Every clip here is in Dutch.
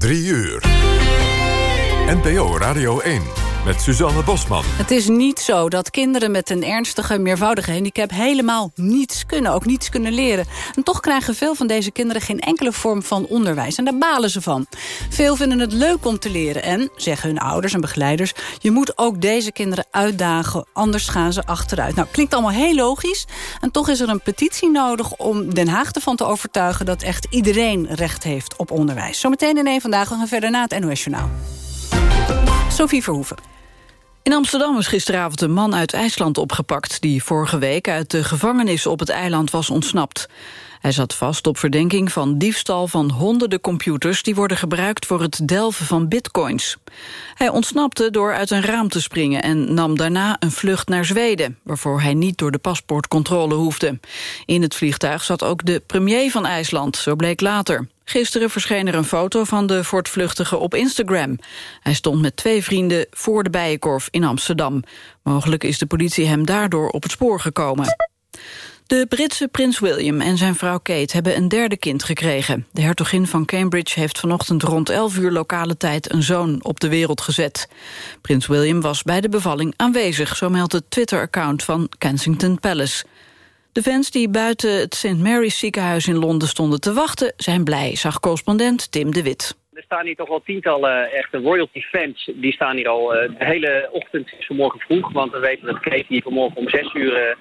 3 uur. NPO Radio 1 met Suzanne Bosman. Het is niet zo dat kinderen met een ernstige, meervoudige handicap... helemaal niets kunnen, ook niets kunnen leren. En toch krijgen veel van deze kinderen geen enkele vorm van onderwijs. En daar balen ze van. Veel vinden het leuk om te leren. En, zeggen hun ouders en begeleiders... je moet ook deze kinderen uitdagen, anders gaan ze achteruit. Nou, klinkt allemaal heel logisch. En toch is er een petitie nodig om Den Haag ervan te overtuigen... dat echt iedereen recht heeft op onderwijs. Zometeen in één vandaag, we verder na het NOS Journaal. Sophie Verhoeven. In Amsterdam is gisteravond een man uit IJsland opgepakt... die vorige week uit de gevangenis op het eiland was ontsnapt. Hij zat vast op verdenking van diefstal van honderden computers... die worden gebruikt voor het delven van bitcoins. Hij ontsnapte door uit een raam te springen... en nam daarna een vlucht naar Zweden... waarvoor hij niet door de paspoortcontrole hoefde. In het vliegtuig zat ook de premier van IJsland, zo bleek later. Gisteren verscheen er een foto van de voortvluchtige op Instagram. Hij stond met twee vrienden voor de Bijenkorf in Amsterdam. Mogelijk is de politie hem daardoor op het spoor gekomen. De Britse prins William en zijn vrouw Kate hebben een derde kind gekregen. De hertogin van Cambridge heeft vanochtend rond 11 uur lokale tijd een zoon op de wereld gezet. Prins William was bij de bevalling aanwezig, zo meldt het Twitter-account van Kensington Palace. De fans die buiten het St. Mary's ziekenhuis in Londen stonden te wachten... zijn blij, zag correspondent Tim de Wit. Er staan hier toch wel tientallen echte royalty-fans. Die staan hier al de hele ochtend, vanmorgen vroeg. Want we weten dat Kate hier vanmorgen om zes uur...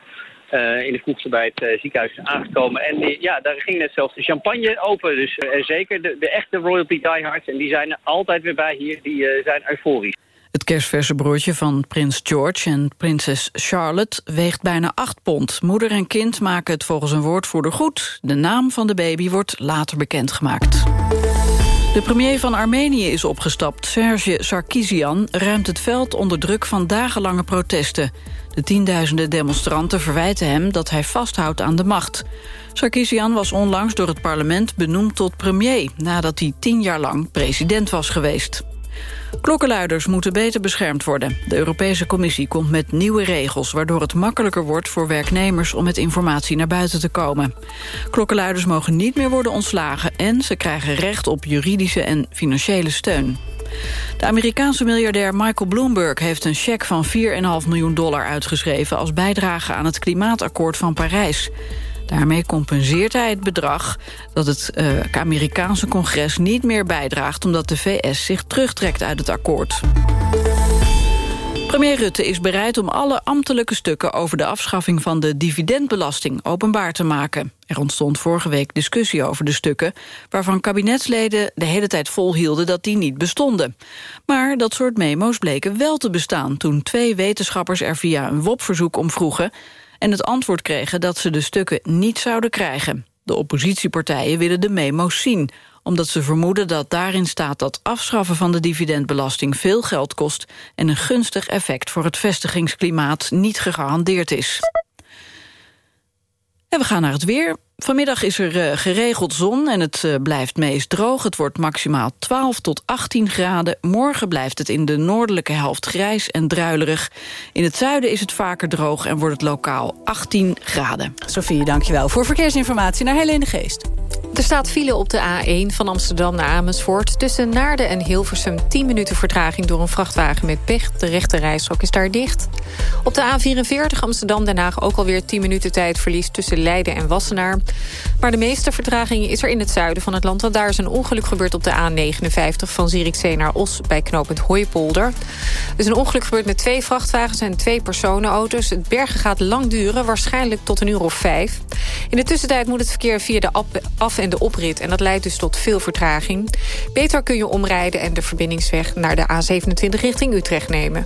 Uh, in de vroegste bij het ziekenhuis is aangekomen. En ja, daar ging net zelfs de champagne open. Dus zeker de, de, echte royalty diehards. En die zijn er altijd weer bij hier. Die zijn euforisch. Het kerstverse broertje van prins George en prinses Charlotte weegt bijna 8 pond. Moeder en kind maken het volgens een woordvoerder goed. De naam van de baby wordt later bekendgemaakt. De premier van Armenië is opgestapt. Serge Sarkisian ruimt het veld onder druk van dagenlange protesten. De tienduizenden demonstranten verwijten hem dat hij vasthoudt aan de macht. Sarkisian was onlangs door het parlement benoemd tot premier... nadat hij tien jaar lang president was geweest. Klokkenluiders moeten beter beschermd worden. De Europese Commissie komt met nieuwe regels... waardoor het makkelijker wordt voor werknemers om met informatie naar buiten te komen. Klokkenluiders mogen niet meer worden ontslagen... en ze krijgen recht op juridische en financiële steun. De Amerikaanse miljardair Michael Bloomberg heeft een cheque van 4,5 miljoen dollar uitgeschreven... als bijdrage aan het klimaatakkoord van Parijs. Daarmee compenseert hij het bedrag dat het uh, Amerikaanse congres niet meer bijdraagt... omdat de VS zich terugtrekt uit het akkoord. Premier Rutte is bereid om alle ambtelijke stukken over de afschaffing van de dividendbelasting openbaar te maken. Er ontstond vorige week discussie over de stukken, waarvan kabinetsleden de hele tijd volhielden dat die niet bestonden. Maar dat soort memo's bleken wel te bestaan toen twee wetenschappers er via een WOP-verzoek om vroegen en het antwoord kregen dat ze de stukken niet zouden krijgen. De oppositiepartijen willen de memo's zien omdat ze vermoeden dat daarin staat dat afschaffen van de dividendbelasting veel geld kost en een gunstig effect voor het vestigingsklimaat niet gegarandeerd is. En we gaan naar het weer. Vanmiddag is er uh, geregeld zon en het uh, blijft meest droog. Het wordt maximaal 12 tot 18 graden. Morgen blijft het in de noordelijke helft grijs en druilerig. In het zuiden is het vaker droog en wordt het lokaal 18 graden. Sophie, dankjewel. Voor verkeersinformatie naar Helene Geest. Er staat file op de A1 van Amsterdam naar Amersfoort. Tussen Naarden en Hilversum 10 minuten vertraging door een vrachtwagen met pech. De rechte rijstrook is daar dicht. Op de A44 Amsterdam-Den Haag ook alweer 10 minuten tijdverlies... tussen Leiden en Wassenaar. Maar de meeste vertraging is er in het zuiden van het land... want daar is een ongeluk gebeurd op de A59 van Zierikzee naar Os... bij knooppunt Hooipolder. Er is een ongeluk gebeurd met twee vrachtwagens en twee personenauto's. Het bergen gaat lang duren, waarschijnlijk tot een uur of vijf. In de tussentijd moet het verkeer via de af- en de oprit... en dat leidt dus tot veel vertraging. Beter kun je omrijden en de verbindingsweg naar de A27 richting Utrecht nemen.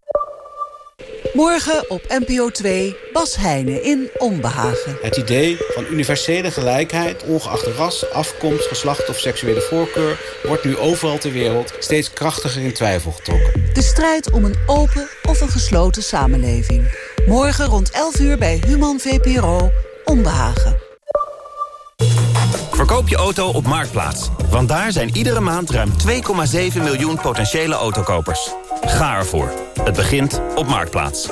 Morgen op NPO 2, Bas Heijnen in Onbehagen. Het idee van universele gelijkheid, ongeacht ras, afkomst, geslacht of seksuele voorkeur... wordt nu overal ter wereld steeds krachtiger in twijfel getrokken. De strijd om een open of een gesloten samenleving. Morgen rond 11 uur bij Human VPRO, Onbehagen. Verkoop je auto op Marktplaats. Want daar zijn iedere maand ruim 2,7 miljoen potentiële autokopers. Ga ervoor. Het begint op Marktplaats.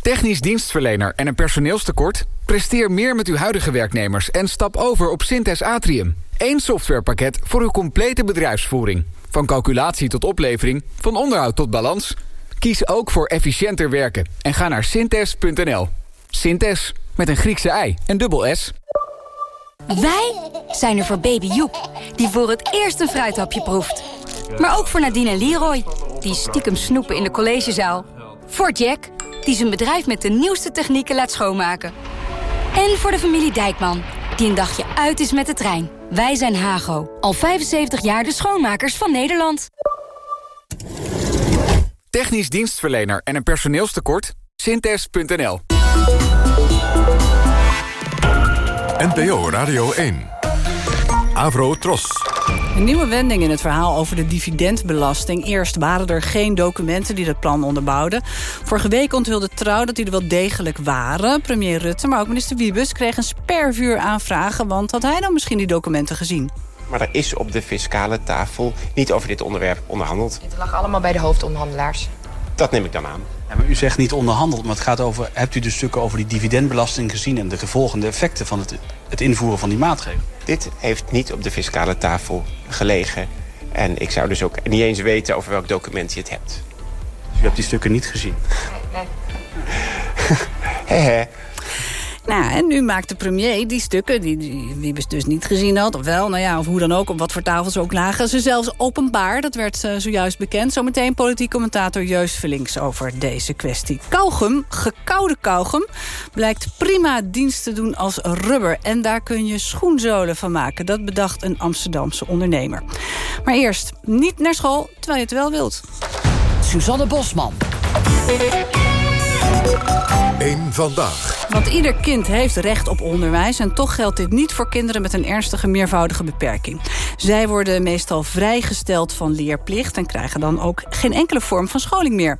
Technisch dienstverlener en een personeelstekort? Presteer meer met uw huidige werknemers en stap over op Synthes Atrium. Eén softwarepakket voor uw complete bedrijfsvoering. Van calculatie tot oplevering, van onderhoud tot balans. Kies ook voor efficiënter werken en ga naar synthes.nl. Synthes, met een Griekse ei en dubbel S. Wij zijn er voor baby Joep, die voor het eerst een fruithapje proeft. Maar ook voor Nadine en Leroy, die stiekem snoepen in de collegezaal. Voor Jack, die zijn bedrijf met de nieuwste technieken laat schoonmaken. En voor de familie Dijkman, die een dagje uit is met de trein. Wij zijn Hago, al 75 jaar de schoonmakers van Nederland. Technisch dienstverlener en een personeelstekort? Synthes.nl NPO Radio 1. Avro Tros. Een nieuwe wending in het verhaal over de dividendbelasting. Eerst waren er geen documenten die dat plan onderbouwden. Vorige week onthulde Trouw dat die er wel degelijk waren. Premier Rutte, maar ook minister Wiebes kreeg een spervuur aan vragen... want had hij dan misschien die documenten gezien? Maar er is op de fiscale tafel niet over dit onderwerp onderhandeld. Het lag allemaal bij de hoofdonderhandelaars. Dat neem ik dan aan. Ja, maar u zegt niet onderhandeld, maar het gaat over... hebt u de stukken over die dividendbelasting gezien... en de gevolgende effecten van het, het invoeren van die maatregelen? Dit heeft niet op de fiscale tafel gelegen. En ik zou dus ook niet eens weten over welk document je het hebt. Dus u hebt die stukken niet gezien? Nee. Hehe. Nou, en nu maakt de premier die stukken, die, die Wiebes dus niet gezien had... of wel, nou ja, of hoe dan ook, op wat voor tafels ook lagen... ze zelfs openbaar, dat werd uh, zojuist bekend. Zometeen politiek commentator Joost Verlinks over deze kwestie. Kauwgum, gekoude kauwgum, blijkt prima dienst te doen als rubber. En daar kun je schoenzolen van maken. Dat bedacht een Amsterdamse ondernemer. Maar eerst, niet naar school, terwijl je het wel wilt. Suzanne Bosman. Eén vandaag. Want ieder kind heeft recht op onderwijs... en toch geldt dit niet voor kinderen met een ernstige meervoudige beperking. Zij worden meestal vrijgesteld van leerplicht... en krijgen dan ook geen enkele vorm van scholing meer.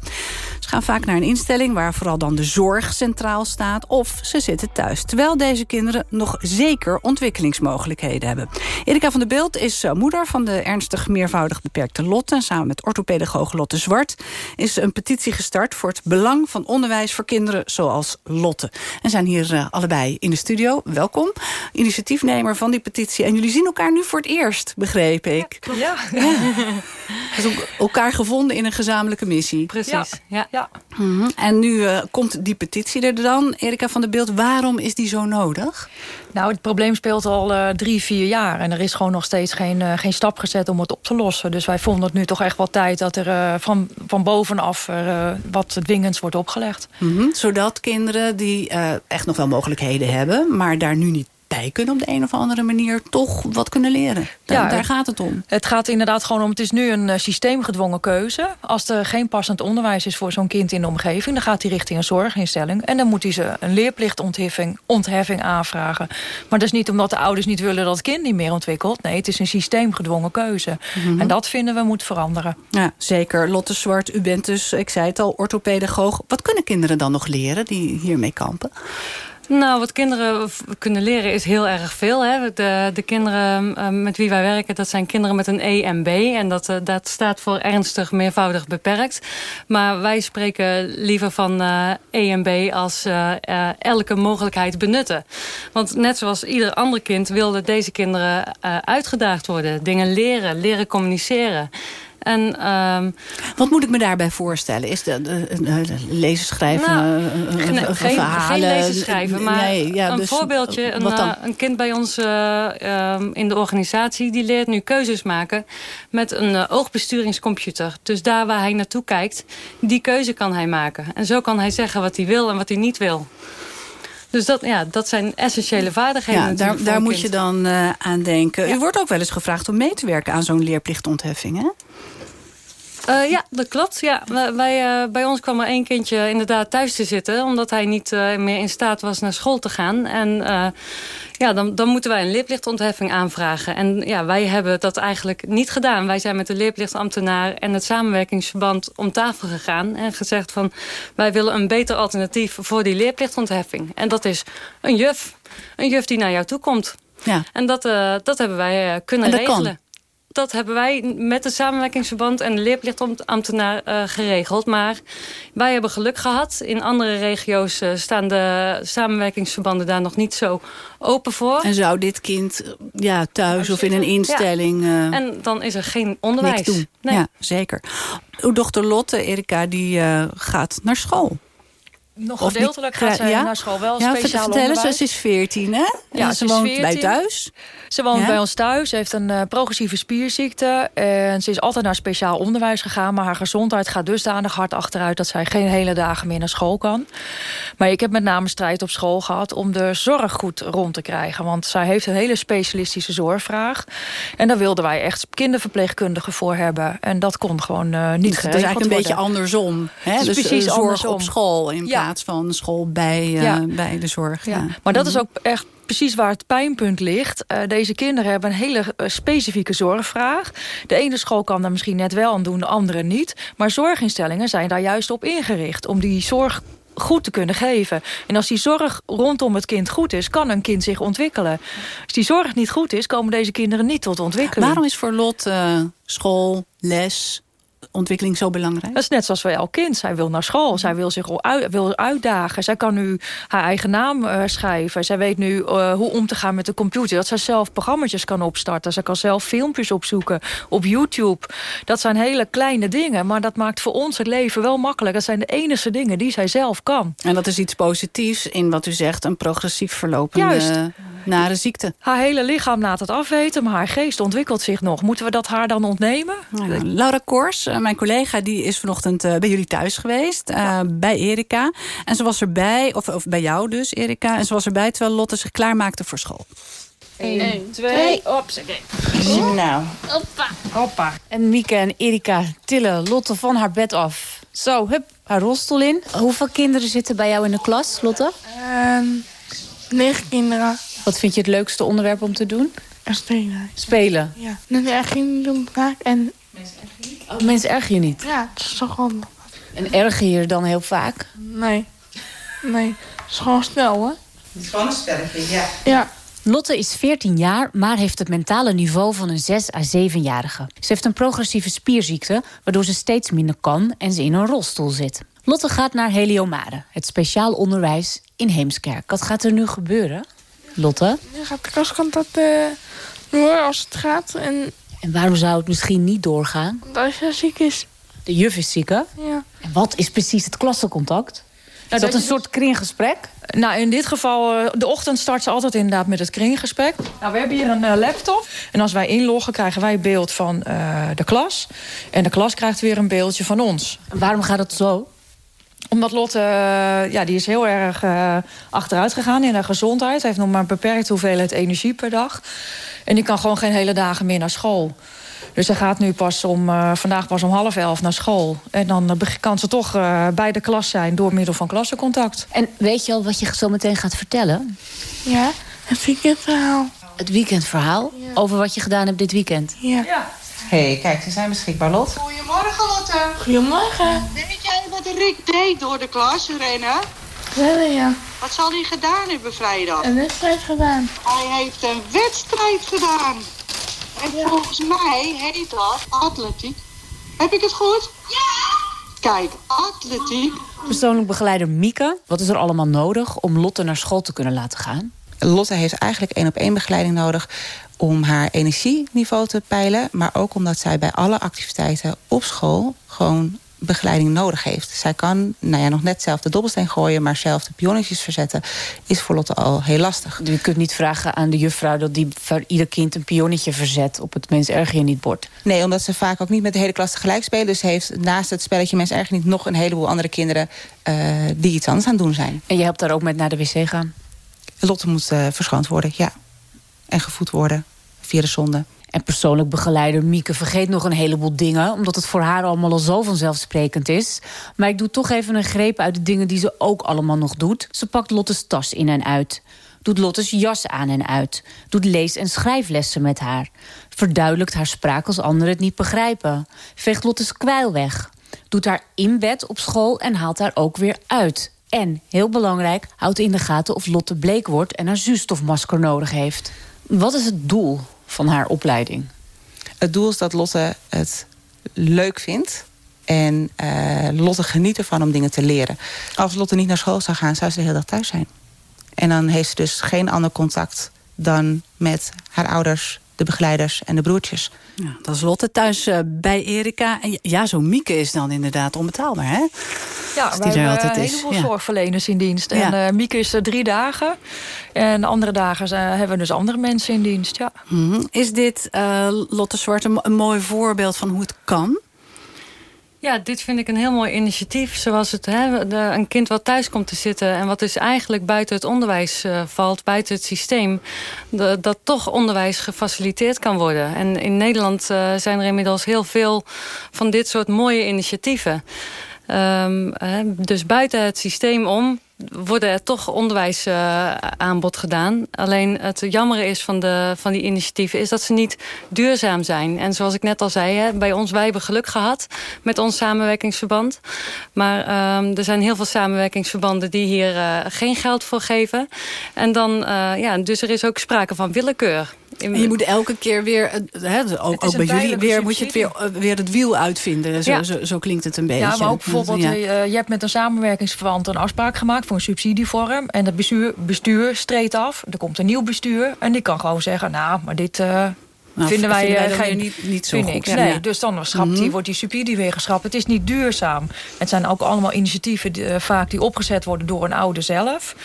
Gaan vaak naar een instelling waar vooral dan de zorg centraal staat... of ze zitten thuis, terwijl deze kinderen nog zeker ontwikkelingsmogelijkheden hebben. Erika van der Beeld is eh, moeder van de ernstig meervoudig beperkte Lotte... en samen met orthopedagoog Lotte Zwart is een petitie gestart... voor het belang van onderwijs voor kinderen zoals Lotte. En zijn hier uh, allebei in de studio. Welkom. Initiatiefnemer van die petitie. En jullie zien elkaar nu voor het eerst, begreep ik. Ja. ja. Dus elkaar gevonden in een gezamenlijke missie. Precies, ja. ja. Mm -hmm. En nu uh, komt die petitie er dan. Erika van der Beeld, waarom is die zo nodig? Nou, het probleem speelt al uh, drie, vier jaar. En er is gewoon nog steeds geen, uh, geen stap gezet om het op te lossen. Dus wij vonden het nu toch echt wel tijd dat er uh, van, van bovenaf wat dwingends wordt opgelegd. Mm -hmm. Zodat kinderen die echt nog wel mogelijkheden hebben... maar daar nu niet bij kunnen op de een of andere manier toch wat kunnen leren. Daar, ja, daar gaat het om. Het gaat inderdaad gewoon om, het is nu een uh, systeemgedwongen keuze. Als er geen passend onderwijs is voor zo'n kind in de omgeving... dan gaat hij richting een zorginstelling. En dan moet hij ze een leerplichtontheffing ontheffing aanvragen. Maar dat is niet omdat de ouders niet willen dat het kind niet meer ontwikkelt. Nee, het is een systeemgedwongen keuze. Mm -hmm. En dat vinden we moet veranderen. Ja, zeker. Lotte Zwart, u bent dus, ik zei het al, orthopedagoog. Wat kunnen kinderen dan nog leren die hiermee kampen? Nou, wat kinderen kunnen leren is heel erg veel. Hè. De, de kinderen uh, met wie wij werken, dat zijn kinderen met een EMB. En dat, uh, dat staat voor ernstig meervoudig beperkt. Maar wij spreken liever van uh, EMB als elke mogelijkheid benutten. Want net zoals ieder ander kind wilden deze kinderen uitgedaagd worden. Dingen leren, leren communiceren. En, ehm, Wat moet ik me daarbij voorstellen? Is dat lezen, schrijven, nou, geen, verhalen? Geen lezen, schrijven, maar nee, ja, een dus, voorbeeldje. Een, uh, een, kind bij ons uh, in de organisatie... die leert nu keuzes maken met een oogbesturingscomputer. Dus daar waar hij naartoe kijkt, die keuze kan hij maken. En zo kan hij zeggen wat hij wil en wat hij niet wil. Dus dat, ja, dat zijn essentiële vaardigheden. Ja, daar, daar moet je dan uh, aan denken. Ja. U wordt ook wel eens gevraagd om mee te werken aan zo'n leerplichtontheffing, hè? Uh, ja, dat klopt. Ja. Wij, uh, bij ons kwam er één kindje inderdaad thuis te zitten... omdat hij niet uh, meer in staat was naar school te gaan. En ja, dan, dan moeten wij een leerplichtontheffing aanvragen. En ja, wij hebben dat eigenlijk niet gedaan. Wij zijn met de leerplichtambtenaar en het samenwerkingsverband om tafel gegaan... en gezegd van, wij willen een beter alternatief voor die leerplichtontheffing. En dat is een juf. Een juf die naar jou toe komt. Ja. En dat, dat hebben wij kunnen regelen. Kan dat hebben wij met het samenwerkingsverband en de leerplichtambtenaar uh, geregeld. Maar wij hebben geluk gehad. In andere regio's uh, staan de samenwerkingsverbanden daar nog niet zo open voor. En zou dit kind ja, thuis of in een instelling... Ja. Uh, en dan is er geen onderwijs. Doen. Nee. Ja, zeker. Uw dochter Lotte, Erika, die gaat naar school. Nog gedeeltelijk gaat ze ja? naar school wel ja, speciaal vertellen, ze is 14, hè? Ja, ze, woont 14. bij thuis. Ze woont ja? bij ons thuis. Ze heeft een uh, progressieve spierziekte. En ze is altijd naar speciaal onderwijs gegaan. Maar haar gezondheid gaat dusdanig hard achteruit... dat zij geen hele dagen meer naar school kan. Maar ik heb met name strijd op school gehad... om de zorg goed rond te krijgen. Want zij heeft een hele specialistische zorgvraag. En daar wilden wij echt kinderverpleegkundigen voor hebben. En dat kon gewoon uh, niet dus Het is eigenlijk een beetje andersom. Hè? Dus precies zorg andersom. op school in plaats van school bij, uh, ja. bij de zorg. Ja. Maar dat is ook echt precies waar het pijnpunt ligt. Uh, deze kinderen hebben een hele specifieke zorgvraag. De ene school kan daar misschien net wel aan doen, de andere niet. Maar zorginstellingen zijn daar juist op ingericht... om die zorg goed te kunnen geven. En als die zorg rondom het kind goed is, kan een kind zich ontwikkelen. Als die zorg niet goed is, komen deze kinderen niet tot ontwikkeling. Waarom is voor Lot uh, school, les, ontwikkeling zo belangrijk? Dat is net zoals bij elk kind. Zij wil naar school, zij wil zich uit, wil uitdagen. Zij kan nu haar eigen naam uh, schrijven. Zij weet nu uh, hoe om te gaan met de computer. Dat zij zelf programma's kan opstarten. Zij kan zelf filmpjes opzoeken op YouTube. Dat zijn hele kleine dingen, maar dat maakt voor ons het leven wel makkelijk. Dat zijn de enige dingen die zij zelf kan. En dat is iets positiefs in wat u zegt, een progressief verlopende... Juist nare ziekte. Haar hele lichaam laat het afweten, maar haar geest ontwikkelt zich nog. Moeten we dat haar dan ontnemen? Ja, Laura Kors, eh, mijn collega, die is vanochtend uh, bij jullie thuis geweest. Uh, ja. Bij Erika. En ze was erbij, of, of bij jou dus, Erika. En ze was erbij terwijl Lotte zich klaarmaakte voor school. 1, 2, opzij. Nou. Hoppa. Hoppa. En Mieke en Erika tillen Lotte van haar bed af. Zo, hup, haar rolstoel in. Hoeveel kinderen zitten bij jou in de klas, Lotte? Um, negen kinderen. Wat vind je het leukste onderwerp om te doen? Spelen. Spelen? Ja. Dan erg je niet doen vaak. En... Mensen ergen je niet? Oh, mensen erg je niet? Ja, dat is toch wel... En erger je er dan heel vaak? Nee. Nee, het is gewoon snel, hoor. Het is gewoon een spelletje, ja. Ja. Lotte is 14 jaar, maar heeft het mentale niveau van een 6 à 7-jarige. Ze heeft een progressieve spierziekte, waardoor ze steeds minder kan en ze in een rolstoel zit. Lotte gaat naar Heliomare, het speciaal onderwijs in Heemskerk. Wat gaat er nu gebeuren? Lotte? Je gaat de kastkant dat uh, door als het gaat. En... en waarom zou het misschien niet doorgaan? Omdat je ziek is. De juf is ziek, hè? Ja. En wat is precies het klassencontact? Is dat een soort kringgesprek? Nou, in dit geval, de ochtend start ze altijd inderdaad met het kringgesprek. Nou, we hebben hier een uh, laptop. En als wij inloggen, krijgen wij beeld van uh, de klas. En de klas krijgt weer een beeldje van ons. En waarom gaat het zo? Omdat Lotte, uh, ja, die is heel erg uh, achteruit gegaan in haar gezondheid. Ze heeft nog maar een beperkte hoeveelheid energie per dag. En die kan gewoon geen hele dagen meer naar school. Dus ze gaat nu pas om, uh, vandaag pas om half elf naar school. En dan kan ze toch bij de klas zijn door middel van klassencontact. En weet je al wat je zo meteen gaat vertellen? Ja, het weekendverhaal. Het weekendverhaal? Ja. Over wat je gedaan hebt dit weekend? Ja. ja. Hé, hey, kijk, ze zijn beschikbaar, Lot. Goedemorgen, Lotte. Goedemorgen. Weet jij wat Rick deed door de klas, rennen? Ja, ja. Wat zal hij gedaan hebben vrijdag? Een wedstrijd gedaan. Hij heeft een wedstrijd gedaan. En ja. volgens mij heet dat atletiek. Heb ik het goed? Ja! Kijk, atletiek. Persoonlijk begeleider Mieke. Wat is er allemaal nodig om Lotte naar school te kunnen laten gaan? Lotte heeft eigenlijk één op één begeleiding nodig om haar energieniveau te peilen... maar ook omdat zij bij alle activiteiten op school... gewoon begeleiding nodig heeft. Zij kan nou ja, nog net zelf de dobbelsteen gooien... maar zelf de pionnetjes verzetten is voor Lotte al heel lastig. Je kunt niet vragen aan de juffrouw dat die voor ieder kind een pionnetje verzet... op het mens erger je niet bord. Nee, omdat ze vaak ook niet met de hele klas tegelijk spelen. Dus heeft naast het spelletje mens erger niet... nog een heleboel andere kinderen uh, die iets anders aan het doen zijn. En je helpt daar ook met naar de wc gaan? Lotte moet uh, verschoond worden, ja. En gevoed worden via de zonde. En persoonlijk begeleider Mieke vergeet nog een heleboel dingen... omdat het voor haar allemaal al zo vanzelfsprekend is. Maar ik doe toch even een greep uit de dingen die ze ook allemaal nog doet. Ze pakt Lottes tas in en uit. Doet Lottes jas aan en uit. Doet lees- en schrijflessen met haar. Verduidelijkt haar spraak als anderen het niet begrijpen. Veegt Lottes kwijl weg. Doet haar in bed op school en haalt haar ook weer uit. En, heel belangrijk, houdt in de gaten of Lotte bleek wordt... en haar zuurstofmasker nodig heeft. Wat is het doel van haar opleiding? Het doel is dat Lotte het leuk vindt. En uh, Lotte geniet ervan om dingen te leren. Als Lotte niet naar school zou gaan, zou ze de hele dag thuis zijn. En dan heeft ze dus geen ander contact dan met haar ouders, de begeleiders en de broertjes. Ja, dat is Lotte thuis uh, bij Erika. En ja, zo'n Mieke is dan inderdaad onbetaalbaar, hè? Ja, wij hebben altijd een heleboel ja. zorgverleners in dienst. Ja. En uh, Mieke is er drie dagen. En andere dagen uh, hebben we dus andere mensen in dienst, ja. Mm -hmm. Is dit, uh, Lotte Zwart, een, een mooi voorbeeld van hoe het kan? Ja, dit vind ik een heel mooi initiatief. Zoals het, hè, een kind wat thuis komt te zitten... en wat dus eigenlijk buiten het onderwijs uh, valt, buiten het systeem... Dat toch onderwijs gefaciliteerd kan worden. En in Nederland uh, zijn er inmiddels heel veel van dit soort mooie initiatieven. Um, uh, dus buiten het systeem om worden er toch onderwijsaanbod uh, gedaan. Alleen het jammere is van, de, van die initiatieven... is dat ze niet duurzaam zijn. En zoals ik net al zei, hè, bij ons, wij hebben geluk gehad... met ons samenwerkingsverband. Maar um, er zijn heel veel samenwerkingsverbanden... die hier uh, geen geld voor geven. En dan, uh, ja, dus er is ook sprake van willekeur. En je moet elke keer weer, hè, ook, ook bij jullie, weer, moet je het weer, weer het wiel uitvinden. Zo, ja. zo, zo klinkt het een beetje. Ja, maar ook bijvoorbeeld, ja. je, hebt met een samenwerkingsverband een afspraak gemaakt voor een subsidievorm. En het bestuur, bestuur streed af. Er komt een nieuw bestuur. En die kan gewoon zeggen, nou, maar dit... Uh, nou, vinden wij, vinden wij uh, geen, niet, niet zo niks. goed. Nee, Ja. dus dan schrapt die, Mhm. wordt die subsidie weer geschrapt. Het is niet duurzaam. Het zijn ook allemaal initiatieven die, uh, vaak die opgezet worden door een ouder zelf.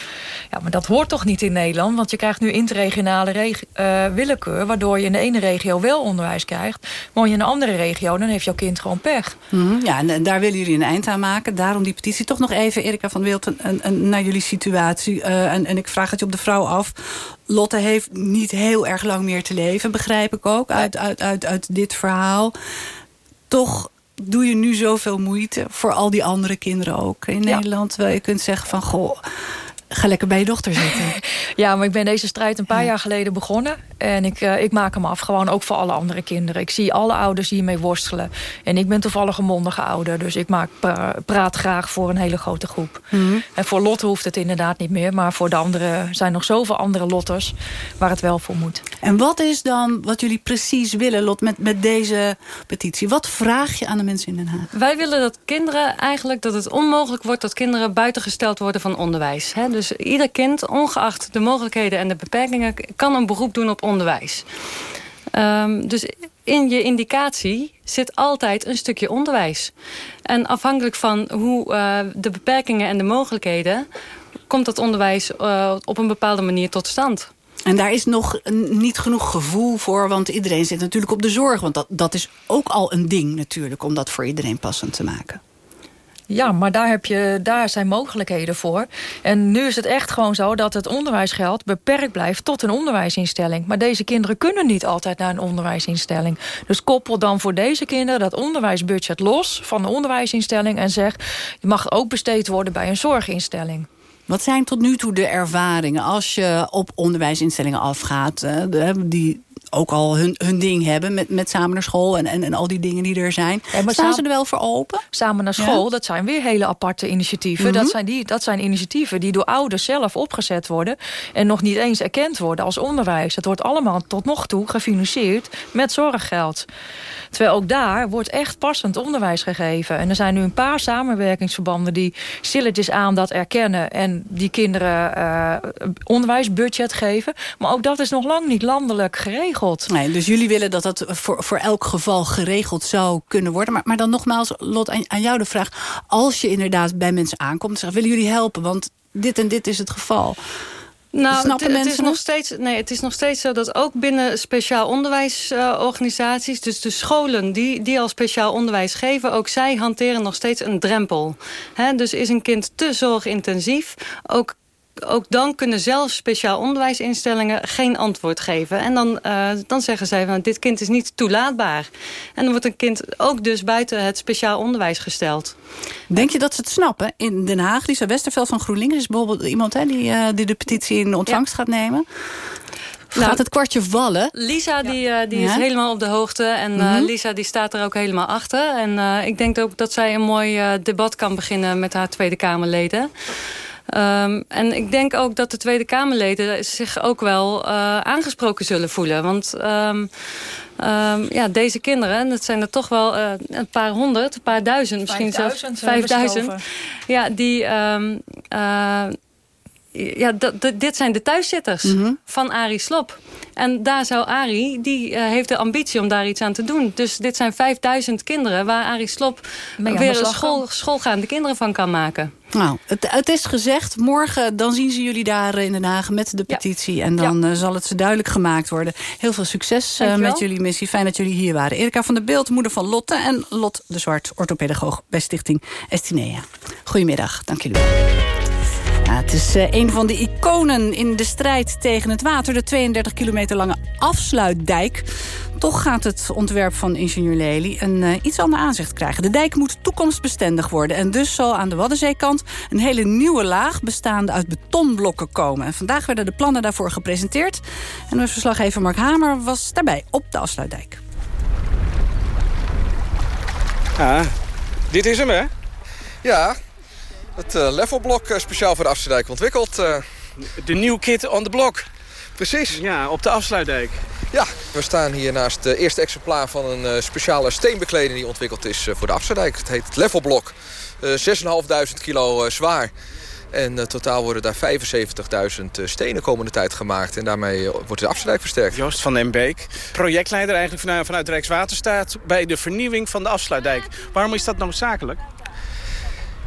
Ja, maar dat hoort toch niet in Nederland? Want je krijgt nu interregionale reg- uh, willekeur... waardoor je in de ene regio wel onderwijs krijgt. Maar in een andere regio, dan heeft jouw kind gewoon pech. Mhm, Ja, en, en daar willen jullie een eind aan maken. Daarom die petitie. Toch nog even, Erika van Wilten, een, een, naar jullie situatie. Uh, en, en ik vraag het je op de vrouw af. Lotte heeft niet heel erg lang meer te leven, begrijp ik ook, uit, uit, uit, uit dit verhaal. Toch doe je nu zoveel moeite voor al die andere kinderen ook in Ja. Nederland. Terwijl je kunt zeggen van, goh, ga lekker bij je dochter zitten. Ja, maar ik ben deze strijd een paar jaar geleden begonnen. En ik, uh, ik maak hem af, gewoon ook voor alle andere kinderen. Ik zie alle ouders hiermee worstelen. En ik ben toevallig een mondige ouder. Dus ik maak, pra praat graag voor een hele grote groep. Mhm. En voor Lotte hoeft het inderdaad niet meer. Maar voor de anderen zijn nog zoveel andere Lotters... waar het wel voor moet. En wat is dan wat jullie precies willen, Lot, met, met deze petitie? Wat vraag je aan de mensen in Den Haag? Wij willen dat kinderen eigenlijk dat het onmogelijk wordt dat kinderen buitengesteld worden van onderwijs. Hè? Dus ieder kind, ongeacht de mogelijkheden en de beperkingen, kan een beroep doen op onderwijs. Um, dus in je indicatie zit altijd een stukje onderwijs. En afhankelijk van hoe uh, de beperkingen en de mogelijkheden, komt dat onderwijs uh, op een bepaalde manier tot stand. En daar is nog niet genoeg gevoel voor, want iedereen zit natuurlijk op de zorg. Want dat, dat is ook al een ding natuurlijk, om dat voor iedereen passend te maken. Ja, maar daar, heb je, daar zijn mogelijkheden voor. En nu is het echt gewoon zo dat het onderwijsgeld beperkt blijft tot een onderwijsinstelling. Maar deze kinderen kunnen niet altijd naar een onderwijsinstelling. Dus koppel dan voor deze kinderen dat onderwijsbudget los van de onderwijsinstelling en zeg, je mag ook besteed worden bij een zorginstelling. Wat zijn tot nu toe de ervaringen als je op onderwijsinstellingen afgaat... die ook al hun, hun ding hebben met, met samen naar school... En, en, en al die dingen die er zijn. Ja, maar Staan ze er wel voor open? Samen naar school, Ja. dat zijn weer hele aparte initiatieven. Mhm. dat, zijn die, dat zijn initiatieven die door ouders zelf opgezet worden... en nog niet eens erkend worden als onderwijs. Het wordt allemaal tot nog toe gefinancierd met zorggeld. Terwijl ook daar wordt echt passend onderwijs gegeven. En er zijn nu een paar samenwerkingsverbanden... die stilletjes aan dat erkennen... en die kinderen eh, onderwijsbudget geven. Maar ook dat is nog lang niet landelijk geregeld. Geregeld. Nee, dus jullie willen dat dat voor, voor elk geval geregeld zou kunnen worden. Maar, maar dan nogmaals, Lot, aan, aan jou de vraag. Als je inderdaad bij mensen aankomt, zeg, willen jullie helpen? Want dit en dit is het geval. Nou, Snappen het, is nog steeds, nee, het is nog steeds zo dat ook binnen speciaal onderwijsorganisaties... dus de scholen die, die al speciaal onderwijs geven... ook zij hanteren nog steeds een drempel. Hè, dus is een kind te zorgintensief... ook ook dan kunnen zelfs speciaal onderwijsinstellingen geen antwoord geven. En dan, uh, dan zeggen zij, van, dit kind is niet toelaatbaar. En dan wordt een kind ook dus buiten het speciaal onderwijs gesteld. Denk je dat ze het snappen? In Den Haag, Lisa Westerveld van GroenLinks... is bijvoorbeeld iemand hè, die, uh, die de petitie in ontvangst ja. gaat nemen. Nou, gaat het kwartje vallen? Lisa die, uh, die ja. is helemaal op de hoogte. En uh, mm -hmm. Lisa die staat er ook helemaal achter. En uh, ik denk ook dat zij een mooi debat kan beginnen met haar Tweede Kamerleden. Um, en ik denk ook dat de Tweede Kamerleden zich ook wel uh, aangesproken zullen voelen. Want um, um, ja, deze kinderen, dat zijn er toch wel uh, een paar honderd, een paar duizend, misschien zelfs vijfduizend. Ja, die... Uh, ja, dit zijn de thuiszitters mm -hmm. van Arie Slop. En daar zou Arie, die uh, heeft de ambitie om daar iets aan te doen. Dus dit zijn 5000 kinderen waar Arie Slop weer een school, schoolgaande kinderen van kan maken. Nou, het, het, is gezegd. Morgen dan zien ze jullie daar in Den Haag met de petitie. Ja. En dan ja. uh, zal het ze duidelijk gemaakt worden. Heel veel succes uh, met jullie missie. Fijn dat jullie hier waren. Erika van der Beeld, moeder van Lotte. En Lot de Zwart, orthopedagoog bij Stichting Estinea. Goedemiddag, dank jullie wel. Ja, het is uh, een van de iconen in de strijd tegen het water. De 32 kilometer lange afsluitdijk. Toch gaat het ontwerp van ingenieur Lely een uh, iets ander aanzicht krijgen. De dijk moet toekomstbestendig worden. En dus zal aan de Waddenzeekant een hele nieuwe laag... bestaande uit betonblokken komen. En vandaag werden de plannen daarvoor gepresenteerd. En onze verslaggever Mark Hamer was daarbij op de afsluitdijk. Ah, dit is hem, hè? Ja, het uh, levelblok uh, speciaal voor de Afsluitdijk ontwikkeld. Uh. De nieuwe kit on the block. Precies. Ja, op de Afsluitdijk. Ja, we staan hier naast het eerste exemplaar van een speciale steenbekleding die ontwikkeld is voor de Afsluitdijk. Het heet het levelblok. 6.500 kilo zwaar. En totaal worden daar 75.000 stenen komende tijd gemaakt. En daarmee wordt de Afsluitdijk versterkt. Joost van den Beek, projectleider eigenlijk vanuit, vanuit Rijkswaterstaat... bij de vernieuwing van de Afsluitdijk. Waarom is dat noodzakelijk?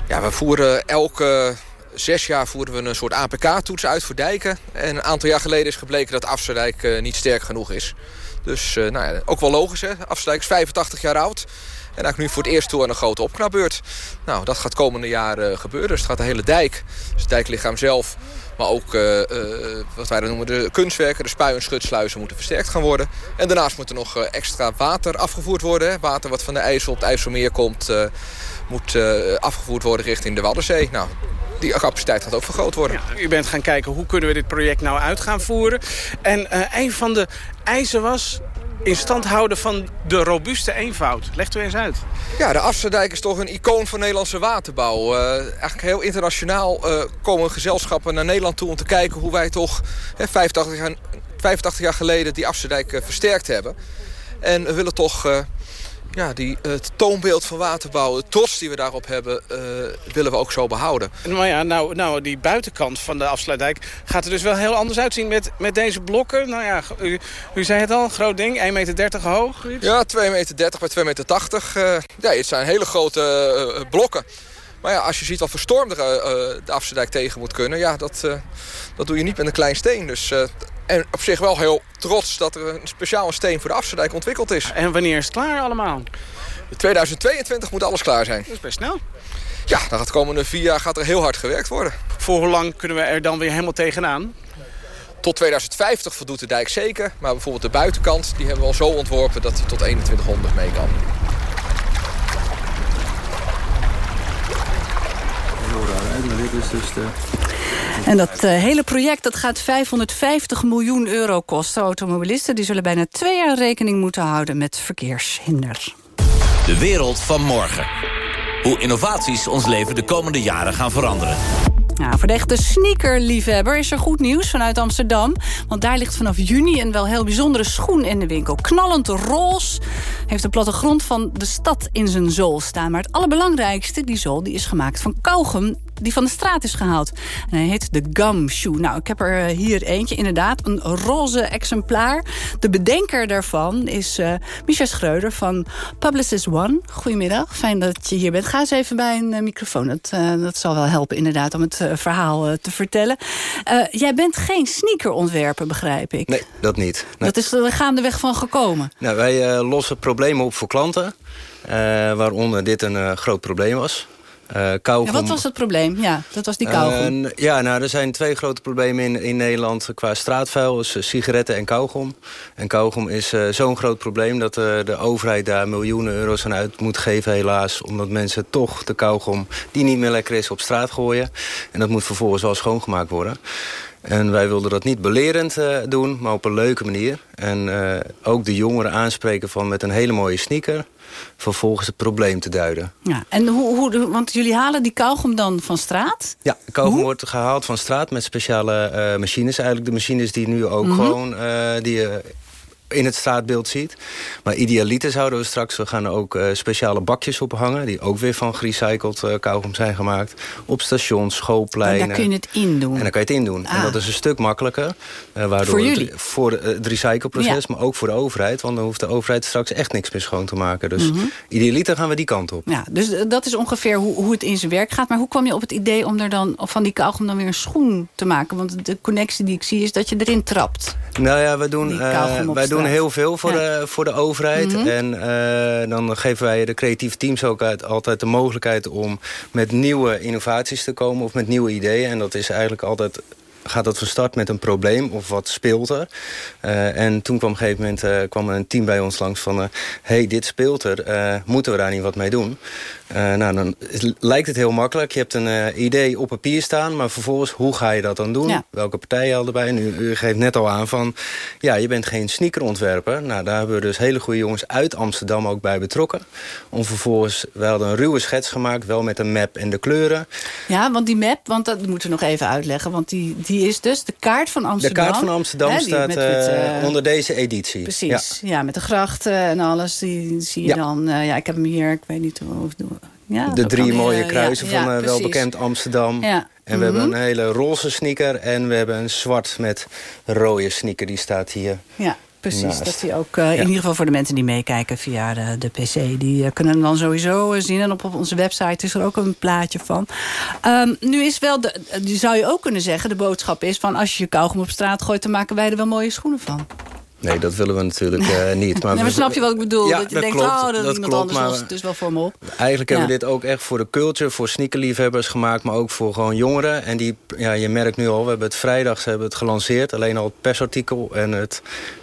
Ja, we voeren elke zes jaar voeren we een soort APK-toets uit voor dijken. En een aantal jaar geleden is gebleken dat Afsluitdijk uh, niet sterk genoeg is. Dus uh, nou ja, ook wel logisch, hè. Afsluitdijk is 85 jaar oud. En eigenlijk nu voor het eerst toe aan een grote opknapbeurt. Nou, dat gaat komende jaren uh, gebeuren. Dus het gaat de hele dijk, dus het dijklichaam zelf... maar ook wat wij dan noemen de kunstwerken, de spui- en schutsluizen moeten versterkt gaan worden. En daarnaast moet er nog extra water afgevoerd worden. Water wat van de IJssel op het IJsselmeer komt moet uh, afgevoerd worden richting de Waddenzee. Nou, die capaciteit gaat ook vergroot worden. Ja, u bent gaan kijken hoe kunnen we dit project nou uit gaan voeren. En uh, een van de eisen was in stand houden van de robuuste eenvoud. Legt u eens uit. Ja, de Afsterdijk is toch een icoon van Nederlandse waterbouw. Uh, eigenlijk heel internationaal uh, komen gezelschappen naar Nederland toe... om te kijken hoe wij toch hè, 85, jaar, 85 jaar geleden die Afsterdijk uh, versterkt hebben. En we willen toch ja, die, het toonbeeld van waterbouw, de trots die we daarop hebben, uh, willen we ook zo behouden. Maar ja, nou, nou, die buitenkant van de afsluitdijk gaat er dus wel heel anders uitzien met, met deze blokken. Nou ja, u, u zei het al, groot ding, 1,30 meter hoog. Iets? Ja, 2,30 meter bij 2,80 meter. Uh, ja, het zijn hele grote uh, blokken. Maar ja, als je ziet wat voor storm er de afsluitdijk tegen moet kunnen... ja, dat, dat doe je niet met een klein steen. Dus, en op zich wel heel trots dat er een speciale steen voor de afsluitdijk ontwikkeld is. En wanneer is het klaar allemaal? In 2022 moet alles klaar zijn. Dat is best snel. Ja, dan gaat de komende vier jaar gaat er heel hard gewerkt worden. Voor hoe lang kunnen we er dan weer helemaal tegenaan? Tot 2050 voldoet de dijk zeker. Maar bijvoorbeeld de buitenkant die hebben we al zo ontworpen dat hij tot 2100 mee kan. En dat uh, hele project dat gaat 550 miljoen euro kosten. Automobilisten die zullen bijna twee jaar rekening moeten houden met verkeershinder. De wereld van morgen. Hoe innovaties ons leven de komende jaren gaan veranderen. Nou, voor de echte sneakerliefhebber is er goed nieuws vanuit Amsterdam. Want daar ligt vanaf juni een wel heel bijzondere schoen in de winkel. Knallend roze heeft de plattegrond van de stad in zijn zool staan. Maar het allerbelangrijkste, die zool, die is gemaakt van kauwgum die van de straat is gehaald. En hij heet de Gum Shoe. Nou, ik heb er eh, hier eentje, inderdaad, een roze exemplaar. De bedenker daarvan is uh, Micha Schreuder van Publicist One. Goedemiddag, fijn dat je hier bent. Ga eens even bij een uh, microfoon. Dat, dat zal wel helpen inderdaad om het verhaal te vertellen. jij bent geen sneakerontwerper, begrijp ik. Nee, dat niet. Nee. Dat is er gaandeweg van gekomen. Nou, wij lossen problemen op voor klanten. waaronder dit een groot probleem was. Uh, ja, wat was het probleem? Ja, dat was die kauwgom. Uh, ja, nou, er zijn twee grote problemen in, in Nederland qua straatvuil. Dus sigaretten en kauwgom. En kauwgom is uh, zo'n groot probleem dat de overheid daar miljoenen euro's aan uit moet geven helaas. Omdat mensen toch de kauwgom die niet meer lekker is op straat gooien. En dat moet vervolgens wel schoongemaakt worden. En wij wilden dat niet belerend uh, doen, maar op een leuke manier. En uh, ook de jongeren aanspreken van met een hele mooie sneaker... vervolgens het probleem te duiden. Ja, en hoe, hoe, want jullie halen die kauwgom dan van straat? Ja, kauwgom wordt gehaald van straat met speciale uh, machines. Eigenlijk de machines die nu ook mm -hmm. gewoon... die in het straatbeeld ziet. Maar idealiter zouden we straks... we gaan ook uh, speciale bakjes ophangen... die ook weer van gerecycled uh, kauwgom zijn gemaakt. Op stations, schoolpleinen. En daar kun je het in doen? En dan kan je het in doen. Ah. En dat is een stuk makkelijker. Uh, waardoor voor jullie? Het, voor het recycleproces, ja. maar ook voor de overheid. Want dan hoeft de overheid straks echt niks meer schoon te maken. Dus mm -hmm. idealiter gaan we die kant op. Ja, dus dat is ongeveer hoe, hoe het in zijn werk gaat. Maar hoe kwam je op het idee om er dan van die kauwgom dan weer een schoen te maken? Want de connectie die ik zie is dat je erin trapt. Nou ja, we doen, wij doen heel veel voor, de, voor de overheid. Mm -hmm. En uh, dan geven wij de creatieve teams ook uit, altijd de mogelijkheid... om met nieuwe innovaties te komen of met nieuwe ideeën. En dat is eigenlijk altijd gaat dat van start met een probleem of wat speelt er. Uh, en toen kwam op een gegeven moment uh, kwam een team bij ons langs van... Uh, hey, dit speelt er, moeten we daar niet wat mee doen? Nou, dan lijkt het heel makkelijk. Je hebt een idee op papier staan, maar vervolgens hoe ga je dat dan doen? Ja. Welke partijen al erbij? Nu, u geeft net al aan van, ja, je bent geen sneakerontwerper. Nou, daar hebben we dus hele goede jongens uit Amsterdam ook bij betrokken. Om vervolgens, we hadden een ruwe schets gemaakt, wel met een map en de kleuren. Ja, want die map, want dat moeten we nog even uitleggen, want die, die is dus de kaart van Amsterdam. De kaart van Amsterdam hè, staat met, uh, onder deze editie. Precies, ja, ja met de grachten en alles. Die zie je ja. dan. Ja, ik heb hem hier, ik weet niet hoe... Ja, de drie mooie kruisen van uh, welbekend Amsterdam. En we mm -hmm. hebben een hele roze sneaker en we hebben een zwart met rode sneaker. Die staat hier. Ja. Precies, Naast. dat die ook uh, ja. in ieder geval voor de mensen die meekijken via de, de pc... die uh, kunnen hem dan sowieso zien. En op, op onze website is er ook een plaatje van. Um, nu is wel, de, zou je ook kunnen zeggen, de boodschap is... van als je je kauwgom op straat gooit, dan maken wij er wel mooie schoenen van. Nee, dat willen we natuurlijk uh, niet. Maar, nee, maar snap je wat ik bedoel? Ja, dat je dat denkt, klopt, oh, dat, dat iemand klopt, anders was dus wel voor me op. Eigenlijk ja. hebben we dit ook echt voor de culture, voor sneakerliefhebbers gemaakt... maar ook voor gewoon jongeren. En die, ja, je merkt nu al, we hebben het vrijdag hebben het gelanceerd. Alleen al het persartikel en het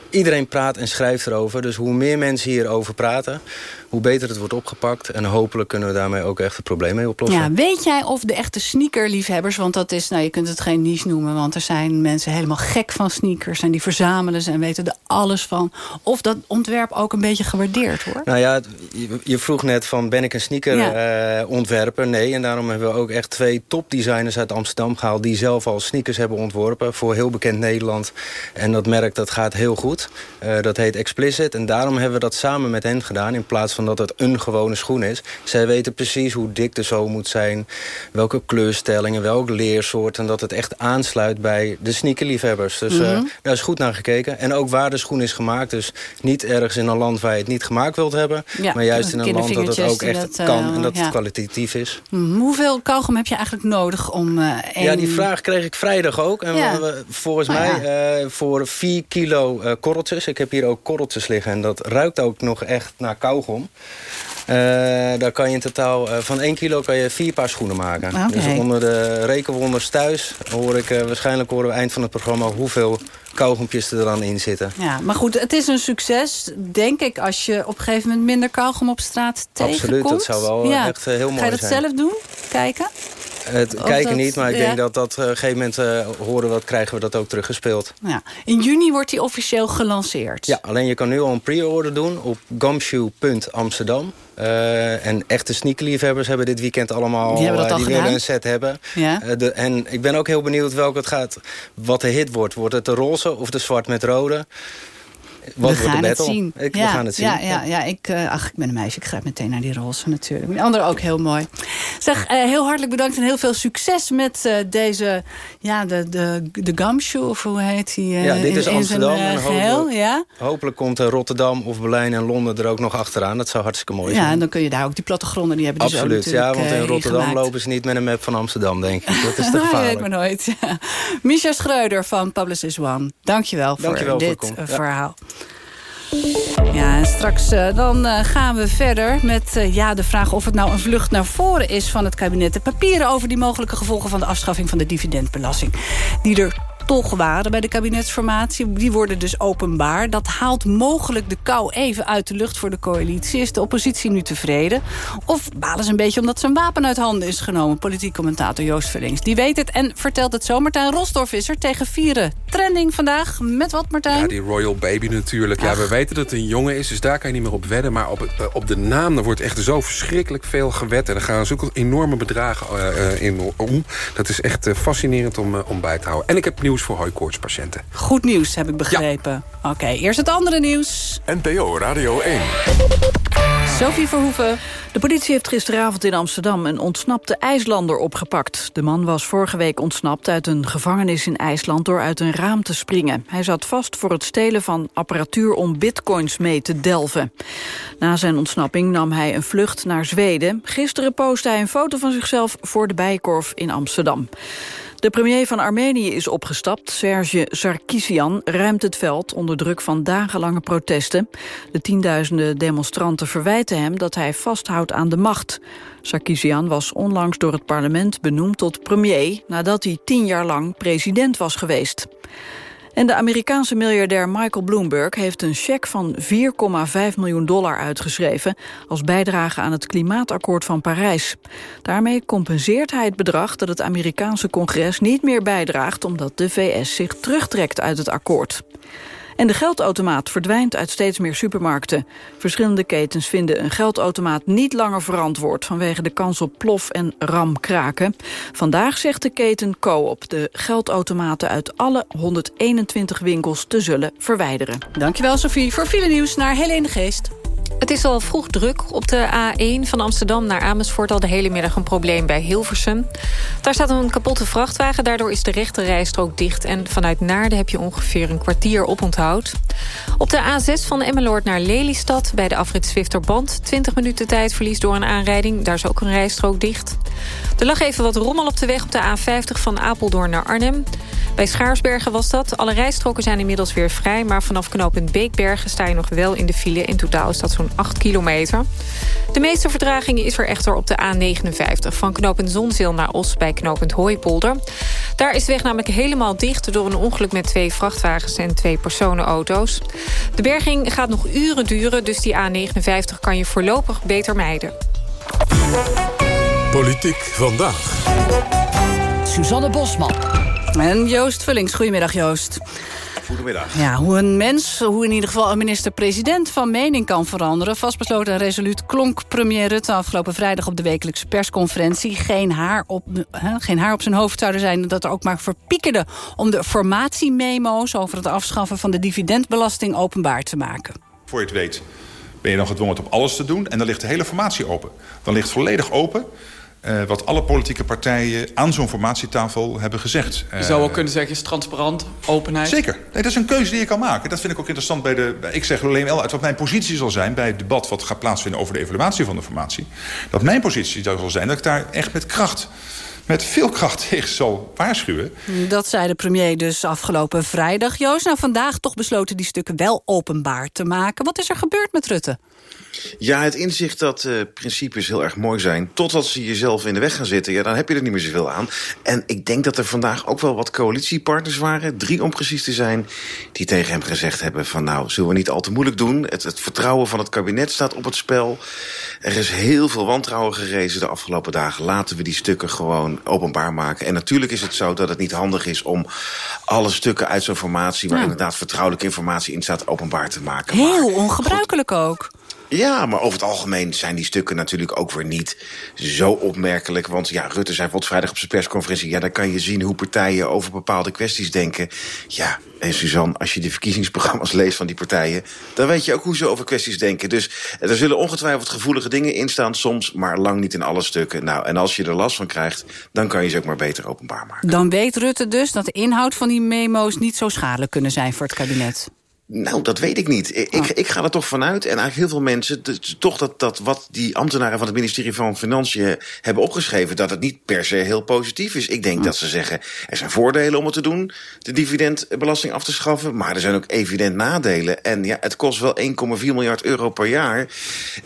iedereen praat en schrijft erover. Dus hoe meer mensen hierover praten, hoe beter het wordt opgepakt. En hopelijk kunnen we daarmee ook echt het probleem mee oplossen. Ja, weet jij of de echte sneakerliefhebbers... want dat is, nou, je kunt het geen niche noemen... want er zijn mensen helemaal gek van sneakers... en die verzamelen ze en weten er alles van. Of dat ontwerp ook een beetje gewaardeerd wordt? Nou ja, je vroeg net van ben ik een sneakerontwerper? Ja. Uh, nee, en daarom hebben we ook echt twee topdesigners uit Amsterdam gehaald... die zelf al sneakers hebben ontworpen voor heel bekend Nederland. En dat merk dat gaat heel goed. Uh, dat heet Explicit. En daarom hebben we dat samen met hen gedaan... in plaats van dat het een gewone schoen is. Zij weten precies hoe dik de zool moet zijn. Welke kleurstellingen, welk leersoort. En dat het echt aansluit bij de sneakerliefhebbers. Dus mm -hmm. uh, daar is goed naar gekeken. En ook waar de schoen is gemaakt. Dus niet ergens in een land waar je het niet gemaakt wilt hebben. Ja, maar juist in een land dat het ook echt dat, uh, kan. En dat ja. het kwalitatief is. Mm, hoeveel kauwgom heb je eigenlijk nodig om uh. Ja, die vraag kreeg ik vrijdag ook. En ja. we, volgens oh, mij voor 4 kilo korreltjes. Ik heb hier ook korreltjes liggen. En dat ruikt ook nog echt naar kauwgom. Uh, daar kan je in totaal uh, van 1 kilo kan je vier paar schoenen maken. Okay. Dus onder de rekenwonders thuis hoor ik uh, waarschijnlijk horen we eind van het programma hoeveel kauwgompjes er dan in zitten. Ja, maar goed, het is een succes, denk ik, als je op een gegeven moment minder kauwgom op straat tegenkomt. Absoluut, dat zou wel ja. echt heel mooi zijn. Ga je dat zijn. zelf doen? Kijken? Het kijken dat, niet, maar ik ja. denk dat dat op uh, een gegeven moment uh, horen we dat, krijgen we dat ook teruggespeeld. Ja. In juni wordt die officieel gelanceerd. Ja, alleen je kan nu al een pre-order doen op gumshoe.amsterdam. Uh, en echte sneakerliefhebbers hebben dit weekend allemaal die, uh, die willen een set hebben. Ja. Uh, de, en ik ben ook heel benieuwd welke het gaat. Wat de hit wordt. Wordt het de roze of de zwart met rode? Wat we gaan het zien. Ik, ja, we gaan het zien. Ja, ja, ja ik, uh, ach, ik ben een meisje. Ik grijp meteen naar die roze natuurlijk. De andere ook heel mooi. Zeg, uh, heel hartelijk bedankt en heel veel succes met uh, deze... Ja, de, de, de gumshoe, of hoe heet die? ja, dit is in, Amsterdam. In en geheel, hopelijk, ja? hopelijk komt Rotterdam of Berlijn en Londen er ook nog achteraan. Dat zou hartstikke mooi zijn. Ja, en dan kun je daar ook die plattegronden, die hebben die Absoluut, ja, want in Rotterdam lopen ze niet met een map van Amsterdam, denk ik. Dat is te gevaarlijk. weet me nooit. Misha Schreuder van Publicis One. Dankjewel voor Dankjewel dit voor uh, verhaal. Ja, en straks uh, dan uh, gaan we verder met uh, ja, de vraag of het nou een vlucht naar voren is van het kabinet. De papieren over die mogelijke gevolgen van de afschaffing van de dividendbelasting. Die er toch waren bij de kabinetsformatie. Die worden dus openbaar. Dat haalt mogelijk de kou even uit de lucht voor de coalitie. Is de oppositie nu tevreden? Of balen ze een beetje omdat zijn wapen uit handen is genomen? Politiek commentator Joost Vullings. Die weet het en vertelt het zo. Martijn Rosdorf is er tegen vieren. Trending vandaag. Met wat, Martijn? Ja, die Royal Baby natuurlijk. Ja, we weten dat het een jongen is, dus daar kan je niet meer op wedden. Maar op, het, op de naam, er wordt echt zo verschrikkelijk veel gewet. En er gaan zulke enorme bedragen uh, in om. Dat is echt fascinerend om, uh, om bij te houden. En ik heb nieuws voor hooikoortspatiënten. Goed nieuws, heb ik begrepen. Ja. Oké, okay, eerst het andere nieuws. NPO Radio 1. Sophie Verhoeven. De politie heeft gisteravond in Amsterdam een ontsnapte IJslander opgepakt. De man was vorige week ontsnapt uit een gevangenis in IJsland... door uit een raam te springen. Hij zat vast voor het stelen van apparatuur om bitcoins mee te delven. Na zijn ontsnapping nam hij een vlucht naar Zweden. Gisteren postte hij een foto van zichzelf voor de Bijkorf in Amsterdam. De premier van Armenië is opgestapt. Serge Sarkisian ruimt het veld onder druk van dagenlange protesten. De tienduizenden demonstranten verwijten hem dat hij vasthoudt aan de macht. Sarkisian was onlangs door het parlement benoemd tot premier... nadat hij tien jaar lang president was geweest. En de Amerikaanse miljardair Michael Bloomberg heeft een cheque van 4,5 miljoen dollar uitgeschreven als bijdrage aan het klimaatakkoord van Parijs. Daarmee compenseert hij het bedrag dat het Amerikaanse congres niet meer bijdraagt omdat de VS zich terugtrekt uit het akkoord. En de geldautomaat verdwijnt uit steeds meer supermarkten. Verschillende ketens vinden een geldautomaat niet langer verantwoord... vanwege de kans op plof- en ramkraken. Vandaag zegt de keten Coop de geldautomaten uit alle 121 winkels te zullen verwijderen. Dankjewel Sophie. Voor file nieuws naar Helene Geest. Het is al vroeg druk op de A1 van Amsterdam naar Amersfoort... al de hele middag een probleem bij Hilversum. Daar staat een kapotte vrachtwagen, daardoor is de rechte rijstrook dicht... en vanuit Naarden heb je ongeveer een kwartier oponthoud. Op de A6 van Emmeloord naar Lelystad... bij de afrit Zwifterband, 20 minuten tijdverlies door een aanrijding. Daar is ook een rijstrook dicht. Er lag even wat rommel op de weg op de A50 van Apeldoorn naar Arnhem. Bij Schaarsbergen was dat. Alle rijstroken zijn inmiddels weer vrij... maar vanaf knooppunt Beekbergen sta je nog wel in de file. In totaal is dat zo'n 8 kilometer. De meeste vertraging is er echter op de A59... van knooppunt Zonzeel naar Os bij knooppunt Hooipolder. Daar is de weg namelijk helemaal dicht... door een ongeluk met twee vrachtwagens en twee personenauto's. De berging gaat nog uren duren, dus die A59 kan je voorlopig beter mijden. Politiek vandaag. Suzanne Bosman. En Joost Vullings. Goedemiddag, Joost. Goedemiddag. Ja, hoe een mens, hoe in ieder geval een minister-president van mening kan veranderen. Vastbesloten en resoluut klonk premier Rutte afgelopen vrijdag op de wekelijkse persconferentie. Geen haar op, he, geen haar op zijn hoofd zou er zijn dat er ook maar verpiekerde om de formatiememo's over het afschaffen van de dividendbelasting openbaar te maken. Voor je het weet ben je dan gedwongen op alles te doen en dan ligt de hele formatie open. Dan ligt volledig open uh, wat alle politieke partijen aan zo'n formatietafel hebben gezegd. Je zou ook kunnen zeggen, is transparant, openheid? Zeker. Nee, dat is een keuze die je kan maken. Dat vind ik ook interessant bij de... Ik zeg alleen wel uit wat mijn positie zal zijn... bij het debat wat gaat plaatsvinden over de evaluatie van de formatie. Dat mijn positie zal zijn dat ik daar echt met kracht met veel kracht tegen zal waarschuwen. Dat zei de premier dus afgelopen vrijdag. Joost, nou vandaag toch besloten die stukken wel openbaar te maken. Wat is er gebeurd met Rutte? Ja, het inzicht dat uh, principes heel erg mooi zijn... totdat ze jezelf in de weg gaan zitten, ja, dan heb je er niet meer zoveel aan. En ik denk dat er vandaag ook wel wat coalitiepartners waren... drie om precies te zijn, die tegen hem gezegd hebben van... nou, zullen we niet al te moeilijk doen? Het, het vertrouwen van het kabinet staat op het spel. Er is heel veel wantrouwen gerezen de afgelopen dagen. Laten we die stukken gewoon openbaar maken. En natuurlijk is het zo dat het niet handig is om alle stukken uit zo'n formatie... waar inderdaad vertrouwelijke informatie in staat, openbaar te maken. Heel maar, ongebruikelijk goed. ook. Ja, maar over het algemeen zijn die stukken natuurlijk ook weer niet zo opmerkelijk. Want ja, Rutte zei bijvoorbeeld vrijdag op zijn persconferentie... ja, dan kan je zien hoe partijen over bepaalde kwesties denken. Ja, en Suzanne, als je de verkiezingsprogramma's leest van die partijen... dan weet je ook hoe ze over kwesties denken. Dus er zullen ongetwijfeld gevoelige dingen in staan soms... maar lang niet in alle stukken. Nou, en als je er last van krijgt, dan kan je ze ook maar beter openbaar maken. Dan weet Rutte dus dat de inhoud van die memo's... niet zo schadelijk kunnen zijn voor het kabinet. Nou, dat weet ik niet. Ik, oh. ik ga er toch vanuit, en eigenlijk heel veel mensen... toch dat, dat wat die ambtenaren van het ministerie van Financiën hebben opgeschreven... dat het niet per se heel positief is. Ik denk oh. dat ze zeggen, er zijn voordelen om het te doen... de dividendbelasting af te schaffen, maar er zijn ook evident nadelen. En ja, het kost wel 1,4 miljard euro per jaar.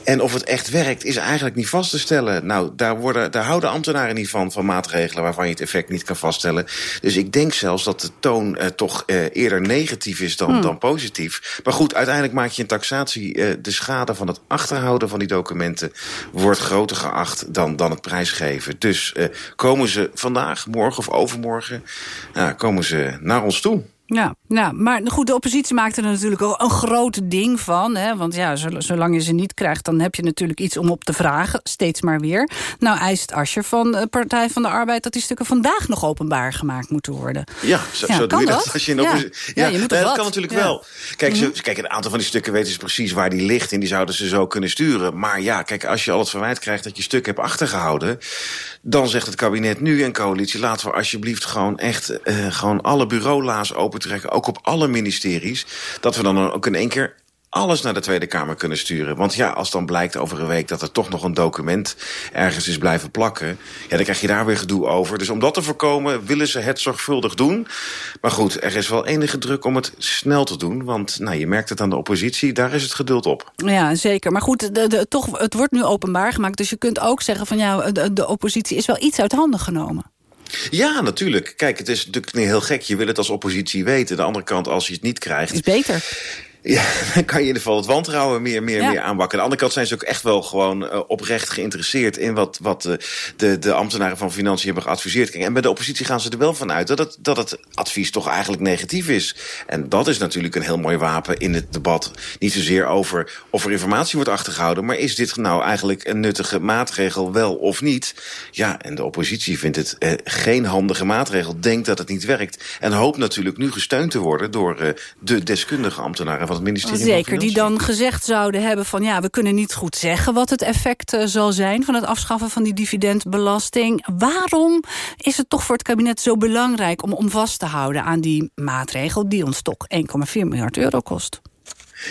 En of het echt werkt, is eigenlijk niet vast te stellen. Nou, daar, worden, daar houden ambtenaren niet van, van maatregelen... waarvan je het effect niet kan vaststellen. Dus ik denk zelfs dat de toon eh, toch eh, eerder negatief is dan, hmm. dan positief. Maar goed, uiteindelijk maak je een taxatie. Uh, de schade van het achterhouden van die documenten wordt groter geacht dan, dan het prijsgeven. Dus uh, komen ze vandaag, morgen of overmorgen, komen ze naar ons toe. Ja, nou, maar goed, de oppositie maakt er natuurlijk ook een groot ding van. Hè? Want ja, zolang je ze niet krijgt, dan heb je natuurlijk iets om op te vragen. Steeds maar weer. Nou eist Ascher van de Partij van de Arbeid... dat die stukken vandaag nog openbaar gemaakt moeten worden. Ja, zo, ja, zo doe je dat. Als je ja. ja, ja, je moet dat kan natuurlijk wel. Kijk, mm kijk, een aantal van die stukken weten ze precies waar die ligt... en die zouden ze zo kunnen sturen. Maar ja, kijk, als je al het verwijt krijgt dat je stuk hebt achtergehouden... dan zegt het kabinet nu en coalitie... laten we alsjeblieft gewoon echt uh, gewoon alle bureaula's opentrekken... ook op alle ministeries... dat we dan ook in één keer alles naar de Tweede Kamer kunnen sturen. Want ja, als dan blijkt over een week dat er toch nog een document ergens is blijven plakken... ja, dan krijg je daar weer gedoe over. Dus om dat te voorkomen willen ze het zorgvuldig doen. Maar goed, er is wel enige druk om het snel te doen. Want nou, je merkt het aan de oppositie, daar is het geduld op. Ja, zeker. Maar goed, de, toch, het wordt nu openbaar gemaakt. Dus je kunt ook zeggen van ja, de oppositie is wel iets uit handen genomen. Ja, natuurlijk. Kijk, het is natuurlijk heel gek. Je wil het als oppositie weten. De andere kant, als je het niet krijgt... Is beter. Ja, dan kan je in ieder geval het wantrouwen meer, meer, meer aanbakken. Aan de andere kant zijn ze ook echt wel gewoon uh, oprecht geïnteresseerd... in wat, wat uh, de, de ambtenaren van Financiën hebben geadviseerd. en bij de oppositie gaan ze er wel van uit dat het, dat het advies toch eigenlijk negatief is. En dat is natuurlijk een heel mooi wapen in het debat. Niet zozeer over of er informatie wordt achtergehouden... maar is dit nou eigenlijk een nuttige maatregel wel of niet? Ja, en de oppositie vindt het uh, geen handige maatregel. Denkt dat het niet werkt. En hoopt natuurlijk nu gesteund te worden... door de deskundige ambtenaren van het ministerie Zeker, die dan gezegd zouden hebben van... ja, we kunnen niet goed zeggen wat het effect uh, zal zijn... van het afschaffen van die dividendbelasting. Waarom is het toch voor het kabinet zo belangrijk... om, om vast te houden aan die maatregel... die ons toch 1,4 miljard euro kost?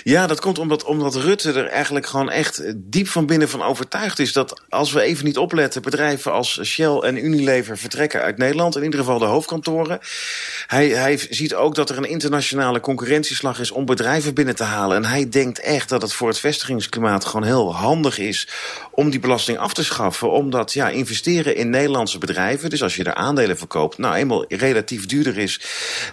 Ja, dat komt omdat, omdat Rutte er eigenlijk gewoon echt diep van binnen van overtuigd is... dat als we even niet opletten, bedrijven als Shell en Unilever vertrekken uit Nederland. In ieder geval de hoofdkantoren. Hij, hij ziet ook dat er een internationale concurrentieslag is om bedrijven binnen te halen. En hij denkt echt dat het voor het vestigingsklimaat gewoon heel handig is... om die belasting af te schaffen. Omdat ja, investeren in Nederlandse bedrijven, dus als je er aandelen verkoopt... nou eenmaal relatief duurder is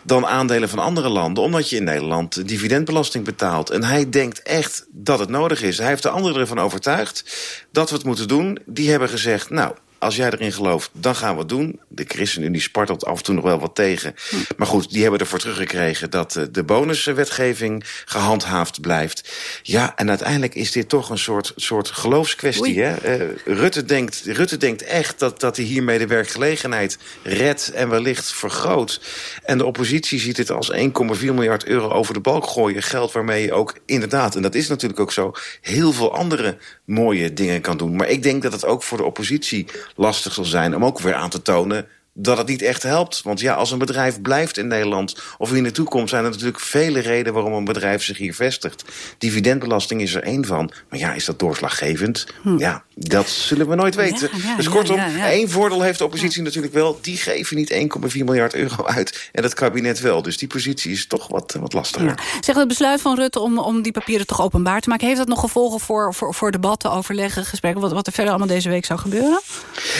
dan aandelen van andere landen. Omdat je in Nederland dividendbelasting betaalt. En hij denkt echt dat het nodig is. Hij heeft de anderen ervan overtuigd dat we het moeten doen. Die hebben gezegd, nou, als jij erin gelooft, dan gaan we het doen. De ChristenUnie spartelt af en toe nog wel wat tegen. Maar goed, die hebben ervoor teruggekregen... dat eh, de bonuswetgeving gehandhaafd blijft. Ja, en uiteindelijk is dit toch een soort, soort geloofskwestie. Hè? Uh, Rutte, denkt, Rutte denkt echt dat, dat hij hiermee de werkgelegenheid redt... en wellicht vergroot. En de oppositie ziet dit als 1,4 miljard euro over de balk gooien. Geld waarmee je ook inderdaad, en dat is natuurlijk ook zo... heel veel andere mooie dingen kan doen. Maar ik denk dat het ook voor de oppositie lastig zal zijn... om ook weer aan te tonen dat het niet echt helpt. Want ja, als een bedrijf blijft in Nederland of hier naartoe komt... zijn er natuurlijk vele redenen waarom een bedrijf zich hier vestigt. Dividendbelasting is er één van. Maar ja, is dat doorslaggevend? Hm. Ja, dat zullen we nooit weten. dus kortom, één voordeel heeft de oppositie natuurlijk wel. Die geven niet 1,4 miljard euro uit. En dat kabinet wel. Dus die positie is toch wat, wat lastiger. Zeg, het besluit van Rutte om, om die papieren toch openbaar te maken... heeft dat nog gevolgen voor, voor, voor debatten, overleggen, gesprekken? Wat, wat er verder allemaal deze week zou gebeuren?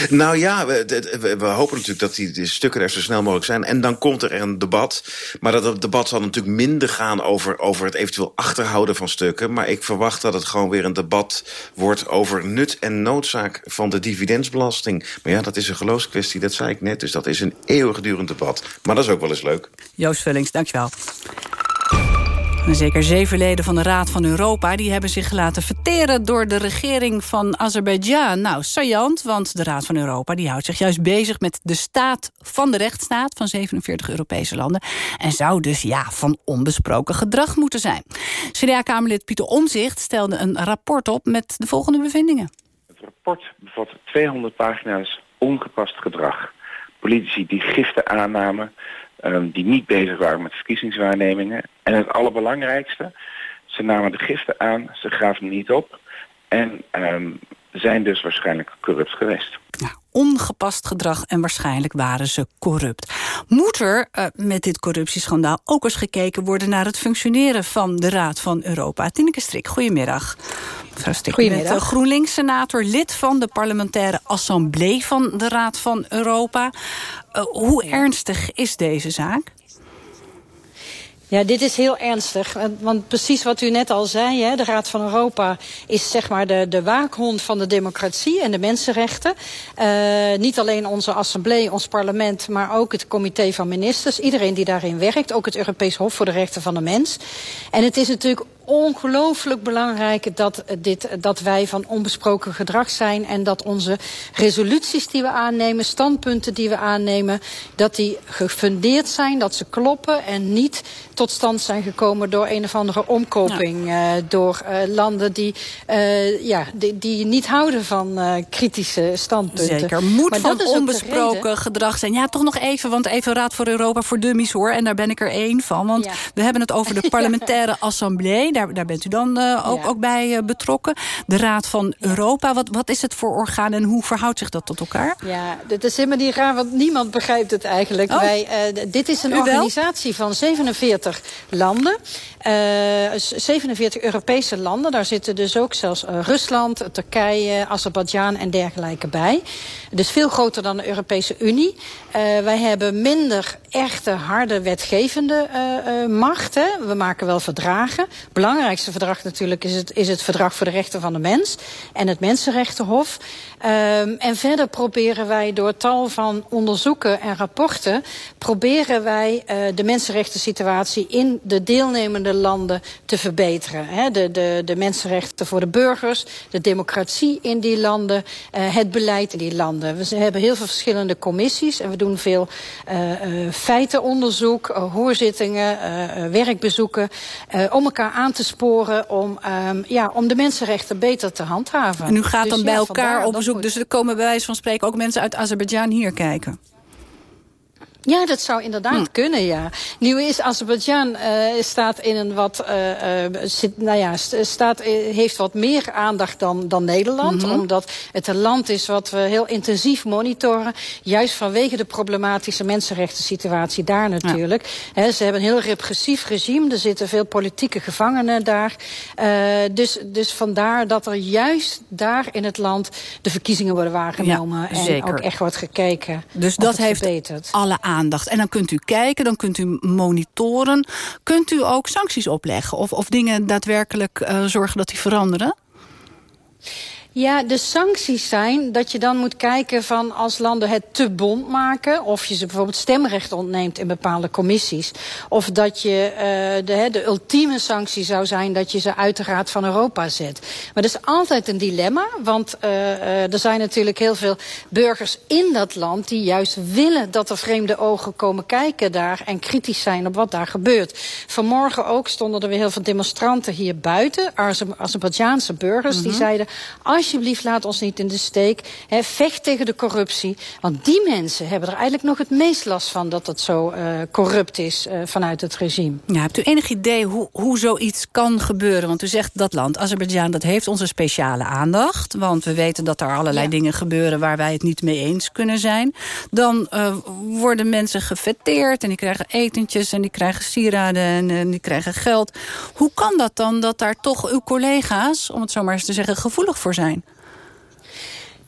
Nou ja, we, we, we hopen natuurlijk dat die, die, stukken er zo snel mogelijk zijn. En dan komt er een debat. Maar dat debat zal natuurlijk minder gaan over, over het eventueel achterhouden van stukken. Maar ik verwacht dat het gewoon weer een debat wordt over nut en noodzaak van de dividendsbelasting. Maar ja, dat is een geloofskwestie, dat zei ik net. Dus dat is een eeuwigdurend debat. Maar dat is ook wel eens leuk. Joost Vullings, dankjewel. zeker zeven leden van de Raad van Europa... die hebben zich laten verteren door de regering van Azerbeidzjan. Nou, saillant, want de Raad van Europa die houdt zich juist bezig... met de staat van de rechtsstaat van 47 Europese landen... en zou dus ja, van onbesproken gedrag moeten zijn. CDA-kamerlid Pieter Omzicht stelde een rapport op met de volgende bevindingen. Rapport bevat 200 pagina's ongepast gedrag. Politici die giften aannamen Ehm, die niet bezig waren met verkiezingswaarnemingen. En het allerbelangrijkste, ze namen de giften aan, ze gaven niet op en ehm, zijn dus waarschijnlijk corrupt geweest. Ja, ongepast gedrag en waarschijnlijk waren ze corrupt. Moet er uh, met dit corruptieschandaal ook eens gekeken worden... naar het functioneren van de Raad van Europa? Tineke Strik, goedemiddag. Mevrouw Strik, goedemiddag. Eh, GroenLinks-senator, lid van de parlementaire assemblée... van de Raad van Europa. Uh, hoe ernstig is deze zaak? Ja, dit is heel ernstig. Want precies wat u net al zei, hè, de Raad van Europa is zeg maar de, de waakhond van de democratie en de mensenrechten. Uh, niet alleen onze assemblee, ons parlement, maar ook het comité van ministers. Iedereen die daarin werkt, ook het Europees Hof voor de Rechten van de Mens. En het is natuurlijk ongelooflijk belangrijk dat, dit, dat wij van onbesproken gedrag zijn... en dat onze resoluties die we aannemen, standpunten die we aannemen... dat die gefundeerd zijn, dat ze kloppen en niet tot stand zijn gekomen... door een of andere omkoping ja. uh, door uh, landen die, uh, ja, die, die, niet houden van kritische standpunten. Zeker, moet maar van onbesproken gedrag zijn. Ja, toch nog even, want even Raad voor Europa voor Dummies hoor... en daar ben ik er één van, want ja. we hebben het over de parlementaire assemblee daar, daar bent u dan uh, ook, ja. ook bij uh, betrokken. De Raad van ja. Europa, wat, wat is het voor orgaan en hoe verhoudt zich dat tot elkaar? Ja, dat is helemaal niet raar, want niemand begrijpt het eigenlijk. Oh. Wij, uh, dit is een organisatie van 47 landen. 47 Europese landen, daar zitten dus ook zelfs Rusland, Turkije, Azerbeidzjan en dergelijke bij. Dus veel groter dan de Europese Unie. wij hebben minder echte harde wetgevende macht. Hè. We maken wel verdragen belangrijkste verdrag natuurlijk is het, is het Verdrag voor de Rechten van de Mens en het Mensenrechtenhof. Um, en verder proberen wij door tal van onderzoeken en rapporten... proberen wij de mensenrechten situatie in de deelnemende landen te verbeteren. De, de, de mensenrechten voor de burgers, de democratie in die landen... Uh, het beleid in die landen. We hebben heel veel verschillende commissies... en we doen veel uh, feitenonderzoek, hoorzittingen, werkbezoeken... om elkaar aan te sporen om, um, ja, om de mensenrechten beter te handhaven. En u gaat dus dan bij ja, elkaar op bezoek. Dus er komen bij wijze van spreken ook mensen uit Azerbeidzjan hier kijken. Ja, dat zou inderdaad hm. kunnen, ja. Nu is Azerbeidzjan uh, staat in een wat, uh, uh, zit, nou ja, staat, heeft wat meer aandacht dan, dan Nederland. Mm -hmm. Omdat het een land is wat we heel intensief monitoren. Juist vanwege de problematische mensenrechten situatie daar natuurlijk. Ja. He, ze hebben een heel repressief regime. Er zitten veel politieke gevangenen daar. dus, dus vandaar dat er juist daar in het land de verkiezingen worden waargenomen. Ja, en ook echt wordt gekeken. Dus dat heeft verbeterd. alle aandacht aandacht. En dan kunt u kijken, dan kunt u monitoren. Kunt u ook sancties opleggen? Of, of dingen daadwerkelijk uh, zorgen dat die veranderen? Ja, de sancties zijn dat je dan moet kijken van als landen het te bond maken... of je ze bijvoorbeeld stemrecht ontneemt in bepaalde commissies... of dat je uh, de, de ultieme sanctie zou zijn dat je ze uit de Raad van Europa zet. Maar dat is altijd een dilemma, want uh, uh, er zijn natuurlijk heel veel burgers in dat land... die juist willen dat er vreemde ogen komen kijken daar... en kritisch zijn op wat daar gebeurt. Vanmorgen ook stonden er weer heel veel demonstranten hier buiten... Azerbeidzjaanse burgers, mm -hmm. die zeiden... Als alsjeblieft laat ons niet in de steek. He, vecht tegen de corruptie. Want die mensen hebben er eigenlijk nog het meest last van... dat het zo uh, corrupt is uh, vanuit het regime. Ja, hebt u enig idee hoe, hoe zoiets kan gebeuren? Want u zegt dat land, Azerbeidzjan, dat heeft onze speciale aandacht. Want we weten dat er allerlei ja. dingen gebeuren... waar wij het niet mee eens kunnen zijn. Dan uh, worden mensen gefeteerd en die krijgen etentjes... en die krijgen sieraden en, en die krijgen geld. Hoe kan dat dan dat daar toch uw collega's, om het zo maar eens te zeggen... gevoelig voor zijn?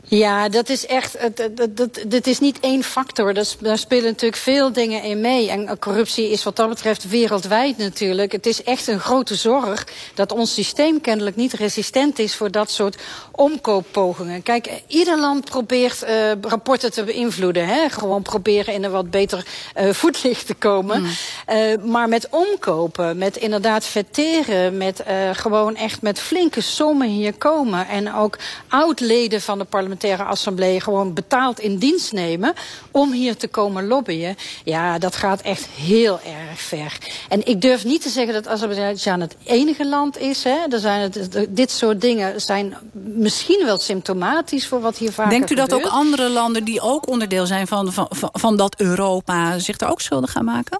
Ja, dat is echt. Dat, dat, dat is niet één factor. Dat, daar spelen natuurlijk veel dingen in mee. En corruptie is wat dat betreft wereldwijd natuurlijk. Het is echt een grote zorg dat ons systeem kennelijk niet resistent is voor dat soort omkooppogingen. Kijk, ieder land probeert uh, rapporten te beïnvloeden. Hè? Gewoon proberen in een wat beter uh, voetlicht te komen. Mm. Uh, maar met omkopen, met inderdaad verteren, met gewoon echt met flinke sommen hier komen. En ook oud-leden van de parlement parlementaire assemblee gewoon betaald in dienst nemen om hier te komen lobbyen. Ja, dat gaat echt heel erg ver. En ik durf niet te zeggen dat Azerbeidzjan het enige land is. Hè. Er zijn het, dit soort dingen zijn misschien wel symptomatisch voor wat hier vaak Denkt u dat ook andere landen die ook onderdeel zijn van, van, van dat Europa zich er ook schuldig gaan maken?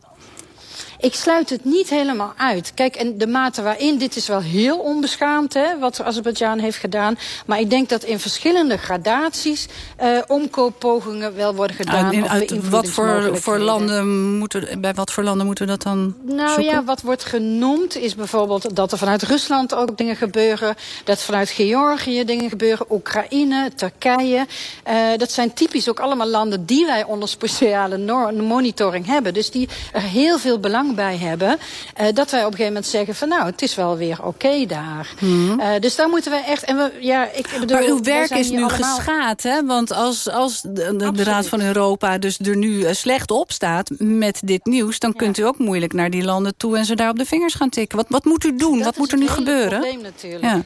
Ik sluit het niet helemaal uit. Kijk, en de mate waarin, dit is wel heel onbeschaamd, hè, wat Azerbeidzjan heeft gedaan. Maar ik denk dat in verschillende gradaties uh, omkooppogingen wel worden gedaan. Uit wat voor, voor landen moeten, bij wat voor landen moeten we dat dan Nou ja, wat wordt genoemd is bijvoorbeeld dat er vanuit Rusland ook dingen gebeuren. Dat vanuit Georgië dingen gebeuren. Oekraïne, Turkije. Uh, dat zijn typisch ook allemaal landen die wij onder speciale monitoring hebben. Dus die er heel veel belang bij hebben. Uh, dat wij op een gegeven moment zeggen van nou, het is wel weer oké daar. Mm. Uh, dus daar moeten we echt... En we, ja, ik bedoel, maar uw werk is nu allemaal... geschaad, hè? Want als, als de, de, de, Raad van Europa dus er nu uh, slecht op staat met dit nieuws... dan ja. kunt u ook moeilijk naar die landen toe en ze daar op de vingers gaan tikken. Wat, wat moet u doen? Dat wat moet er nu gebeuren? Dat is natuurlijk. Ja.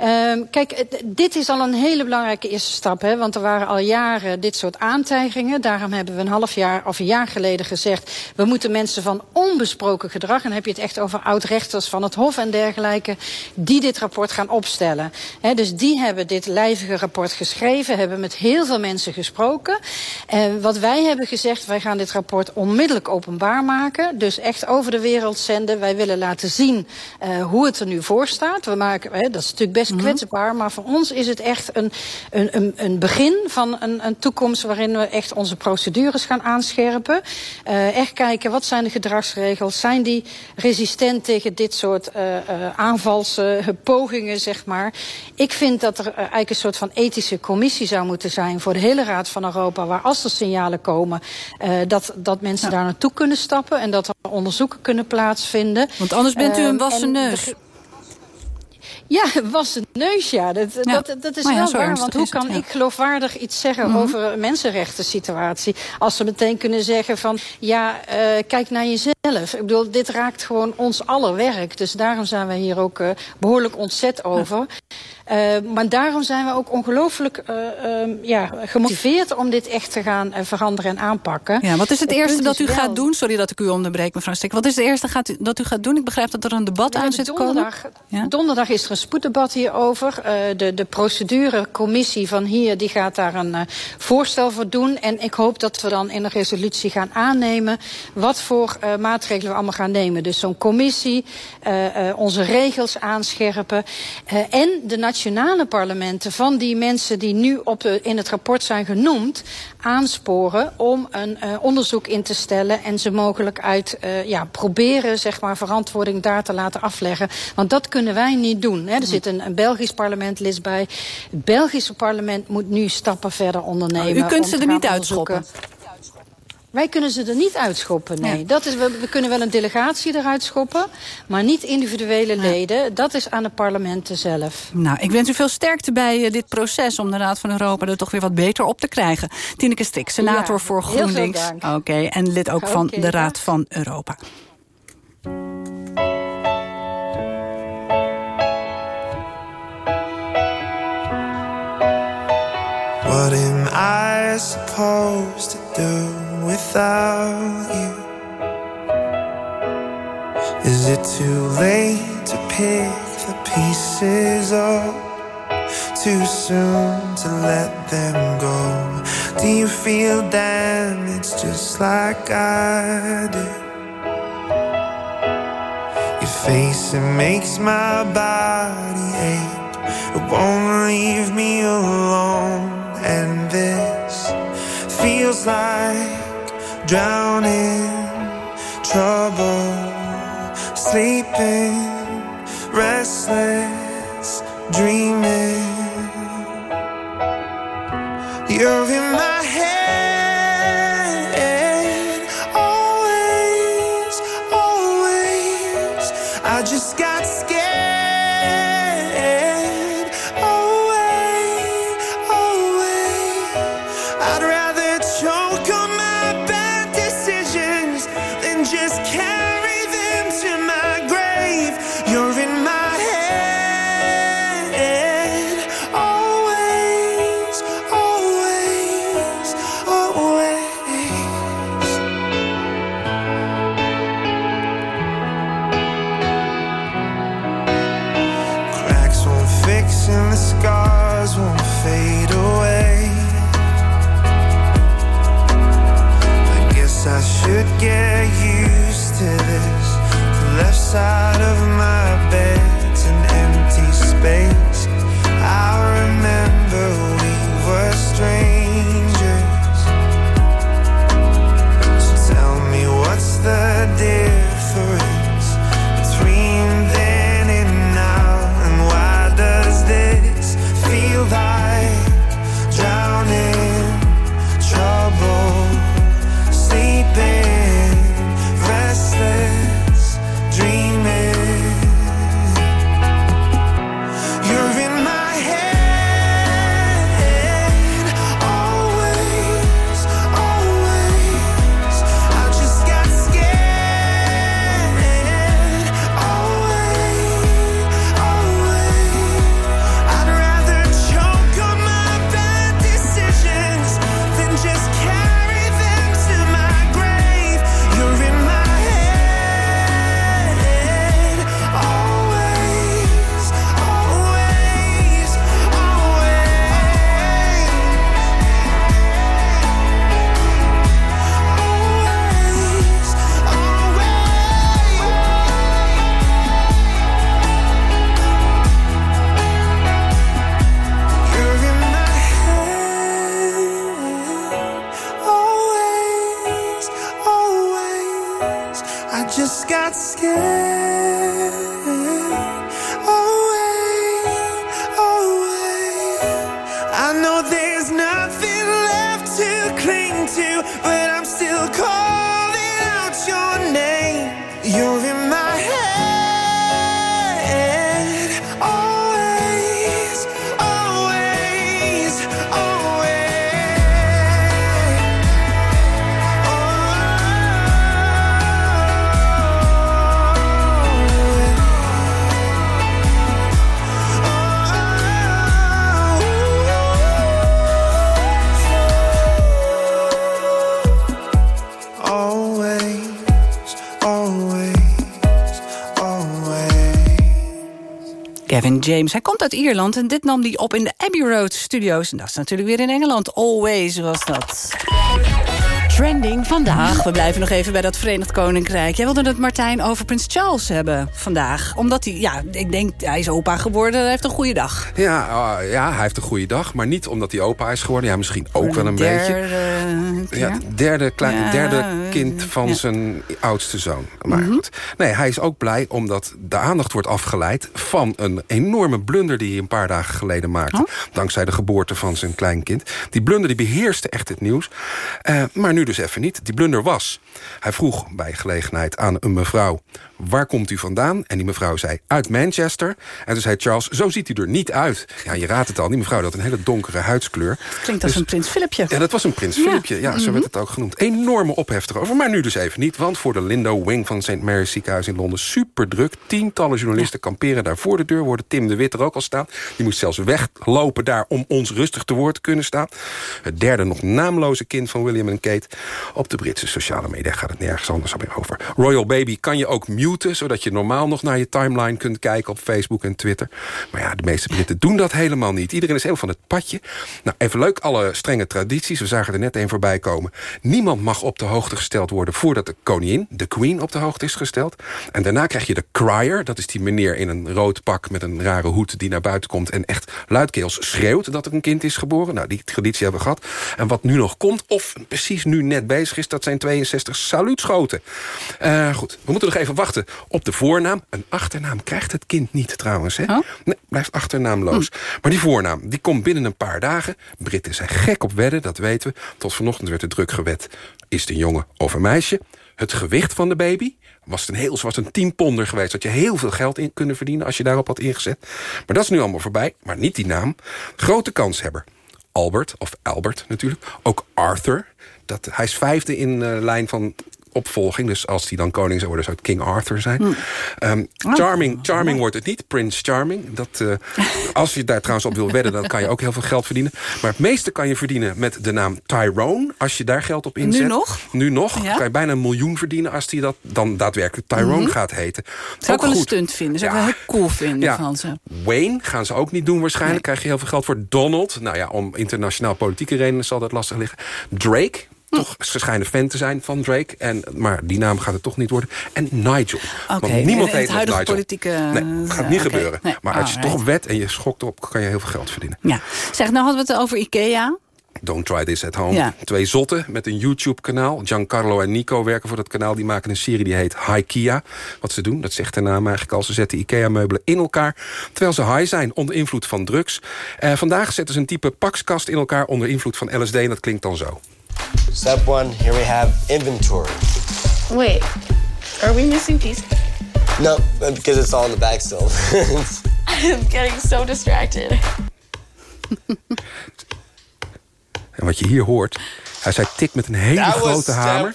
Um, kijk, dit is al een hele belangrijke eerste stap. Hè, want er waren al jaren dit soort aantijgingen. Daarom hebben we een half jaar of een jaar geleden gezegd... we moeten mensen van onbesproken gedrag... en dan heb je het echt over oud-rechters van het Hof en dergelijke... die dit rapport gaan opstellen. Dus die hebben dit lijvige rapport geschreven... hebben met heel veel mensen gesproken. Uh, wat wij hebben gezegd, wij gaan dit rapport onmiddellijk openbaar maken. Dus echt over de wereld zenden. Wij willen laten zien uh, hoe het er nu voor staat. We maken, dat is natuurlijk best Mhm. kwetsbaar. Maar voor ons is het echt een, een, een, een begin van een, een toekomst... waarin we echt onze procedures gaan aanscherpen. Uh, echt kijken, wat zijn de gedragsregels? Zijn die resistent tegen dit soort uh, uh, aanvalspogingen, zeg maar? Ik vind dat er eigenlijk een soort van ethische commissie zou moeten zijn... voor de hele Raad van Europa, waar als er signalen komen... dat, dat mensen ja. daar naartoe kunnen stappen... en dat er onderzoeken kunnen plaatsvinden. Want anders bent u een wassen neus. Ja, was een neus, ja. Dat, ja. dat, dat is ja, wel waar. Want hoe kan het, ja. ik geloofwaardig iets zeggen mm -hmm. over een mensenrechten situatie... als ze meteen kunnen zeggen van, ja, uh, kijk naar jezelf. Ik bedoel, dit raakt gewoon ons aller werk. Dus daarom zijn we hier ook uh, behoorlijk ontzet over. Uh, maar daarom zijn we ook ongelooflijk uh, ja, gemotiveerd om dit echt te gaan veranderen en aanpakken. Ja, wat is het, het eerste dat u wel... gaat doen? Sorry dat ik u onderbreek, mevrouw Stek. Wat is het eerste gaat u, dat u gaat doen? Ik begrijp dat er een debat ja, aan zit donderdag, komen. Ja? Donderdag is er een spoeddebat hierover. de, de procedurecommissie van hier die gaat daar een voorstel voor doen. En ik hoop dat we dan in een resolutie gaan aannemen... wat voor maatregelen we allemaal gaan nemen. Dus zo'n commissie, onze regels aanscherpen... en de nationale parlementen van die mensen die nu op in het rapport zijn genoemd aansporen om een onderzoek in te stellen en ze mogelijk uit ja, proberen zeg maar, verantwoording daar te laten afleggen. Want dat kunnen wij niet doen. Hè. Er zit een, een Belgisch parlementlid bij. Het Belgische parlement moet nu stappen verder ondernemen. U kunt ze er niet uitschoppen. Wij kunnen ze er niet uitschoppen, nee. Ja. Dat is, we, we, kunnen wel een delegatie eruit schoppen, maar niet individuele ja. leden. Dat is aan de parlementen zelf. Nou, ik wens u veel sterkte bij uh, dit proces om de Raad van Europa er toch weer wat beter op te krijgen. Tineke Stik, senator ja, voor GroenLinks. Oké, okay, en lid ook van de Raad van Europa. What am I supposed to do? without you? Is it too late to pick the pieces up? Too soon to let them go? Do you feel damaged just like I do? Your face, it makes my body ache. It won't leave me alone and this feels like drowning, trouble, sleeping, restless, dreaming. You're in my head, always, always. I just got scared. James. Hij komt uit Ierland en dit nam hij op in de Abbey Road Studios. En dat is natuurlijk weer in Engeland. Always was dat. Trending vandaag. We blijven nog even bij dat Verenigd Koninkrijk. Jij wilde het, Martijn, over Prins Charles hebben vandaag. Omdat hij, ja, ik denk, hij is opa geworden. Hij heeft een goede dag. Ja, uh, ja, hij heeft een goede dag. Maar niet omdat hij opa is geworden. Ja, misschien ook wel een derde, beetje. Ja, derde, klein, ja, derde kind van ja. zijn oudste zoon. Maar mm -hmm. goed. Nee, hij is ook blij omdat de aandacht wordt afgeleid... van een enorme blunder die hij een paar dagen geleden maakte. Oh? Dankzij de geboorte van zijn kleinkind. Die blunder die beheerste echt het nieuws. Uh, maar nu dus even niet. Die blunder was. Hij vroeg bij gelegenheid aan een mevrouw... waar komt u vandaan? En die mevrouw zei, uit Manchester. En toen zei Charles, zo ziet u er niet uit. Ja, je raadt het al, die mevrouw had een hele donkere huidskleur. Klinkt als dus, een prins Philipje. Ja, dat was een prins ja. Philipje. Ja, zo mm -hmm. werd het ook genoemd. Enorme ophef erover, maar nu dus even niet. Want voor de Lindo Wing van St. Mary's ziekenhuis in Londen... super druk. Tientallen journalisten ja. kamperen daar voor de deur. Worden Tim de Wit er ook al staan. Die moest zelfs weglopen daar om ons rustig te woord te kunnen staan. Het derde nog naamloze kind van William en Kate. Op de Britse sociale media gaat het nergens anders over. Royal Baby kan je ook muten... zodat je normaal nog naar je timeline kunt kijken op Facebook en Twitter. Maar ja, de meeste Britten doen dat helemaal niet. Iedereen is heel van het padje. Nou, even leuk, alle strenge tradities. We zagen er net een voorbij komen. Niemand mag op de hoogte gesteld worden... voordat de koningin, de queen, op de hoogte is gesteld. En daarna krijg je de crier. Dat is die meneer in een rood pak met een rare hoed... die naar buiten komt en echt luidkeels schreeuwt dat er een kind is geboren. Nou, die traditie hebben we gehad. En wat nu nog komt, of precies nu net bezig is... dat zijn 62 saluutschoten. Uh, goed, we moeten nog even wachten op de voornaam. Een achternaam krijgt het kind niet trouwens. Hè? Oh? Nee, blijft achternaamloos. Hm. Maar die voornaam, die komt binnen een paar dagen. Britten zijn gek op wedden, dat weten we. Tot vanochtend werd er druk gewet. Is het een jongen of een meisje? Het gewicht van de baby? Was het een heel was een 10 ponder geweest... dat je heel veel geld in kunnen verdienen als je daarop had ingezet. Maar dat is nu allemaal voorbij, maar niet die naam. Grote kanshebber. Albert, of Albert natuurlijk. Ook Arthur. Dat, hij is vijfde in uh, lijn van opvolging. Dus als die dan koning zou worden, zou het King Arthur zijn. Hm. Ehm, oh. Charming, Charming wordt het niet, Prince Charming. Dat, uh, als je daar trouwens op wil wedden, dan kan je ook heel veel geld verdienen. Maar het meeste kan je verdienen met de naam Tyrone. Als je daar geld op inzet. Nu nog? Nu nog. Ja? kan je bijna een miljoen verdienen als die dat dan daadwerkelijk Tyrone mhm. gaat heten. Zou ik wel een stunt vinden. Zou ik wel heel cool vinden van ze. Wayne gaan ze ook niet doen waarschijnlijk. Krijg je heel veel geld voor. Donald, nou ja, om internationaal politieke redenen zal dat lastig liggen. Drake, toch ze schijnen fan te zijn van Drake. En, maar die naam gaat het toch niet worden. En Nigel. Want niemand heet het Nigel. politieke... Nee, het gaat niet gebeuren. maar als je toch wet en je schokt op, kan je heel veel geld verdienen. Ja. Zeg, nou hadden we het over Ikea. Don't Try This at Home. Twee zotten met een YouTube-kanaal. Giancarlo en Nico werken voor dat kanaal. Die maken een serie die heet Ikea. Wat ze doen, dat zegt de naam eigenlijk al. Ze zetten Ikea-meubelen in elkaar. Terwijl ze high zijn, onder invloed van drugs. Uh, vandaag zetten ze een type pakskast in elkaar onder invloed van LSD. En dat klinkt dan zo. Step one, here we have inventory. Wait, are we missing pieces? No, because it's all in the back still. I'm getting so distracted. En wat je hier hoort... Hij zei tik met een hele grote hamer.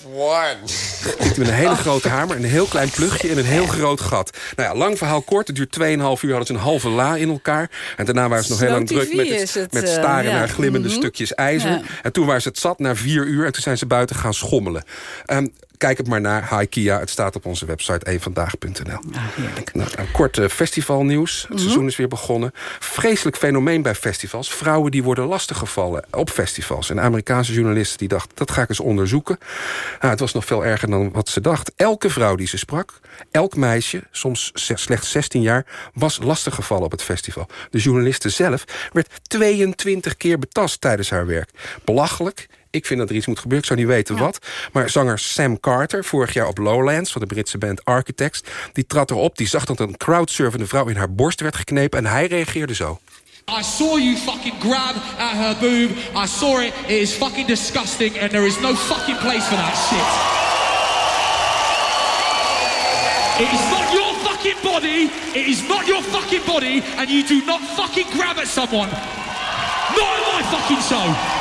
Tikte met een hele grote hamer, een heel klein plugje en een heel groot gat. Nou ja, lang verhaal kort. Het duurt 2,5 uur, hadden ze een halve la in elkaar. En daarna waren ze nog heel lang druk met, het, met staren naar glimmende mhm. stukjes ijzer. En toen waren ze het zat na vier uur en toen zijn ze buiten gaan schommelen. Um, Kijk het maar naar Haikia. Het staat op onze website eenvandaag.nl. Ah, nou, een kort uh, festivalnieuws. Het mhm. seizoen is weer begonnen. Vreselijk fenomeen bij festivals. Vrouwen die worden lastiggevallen op festivals. Een Amerikaanse journalist die dacht, dat ga ik eens onderzoeken. Nou, het was nog veel erger dan wat ze dacht. Elke vrouw die ze sprak, elk meisje, soms slechts 16 jaar... was lastiggevallen op het festival. De journaliste zelf werd 22 keer betast tijdens haar werk. Belachelijk, ik vind dat er iets moet gebeuren. Ik zou niet weten wat. Maar zanger Sam Carter, vorig jaar op Lowlands... van de Britse band Architects, die trad erop. Die zag dat een crowdsurfende vrouw in haar borst werd geknepen... en hij reageerde zo. I saw you fucking grab at her boob. I saw it. It is fucking disgusting. And there is no fucking place for that shit. It is not your fucking body. It is not your fucking body. And you do not fucking grab at someone. Not in my fucking show.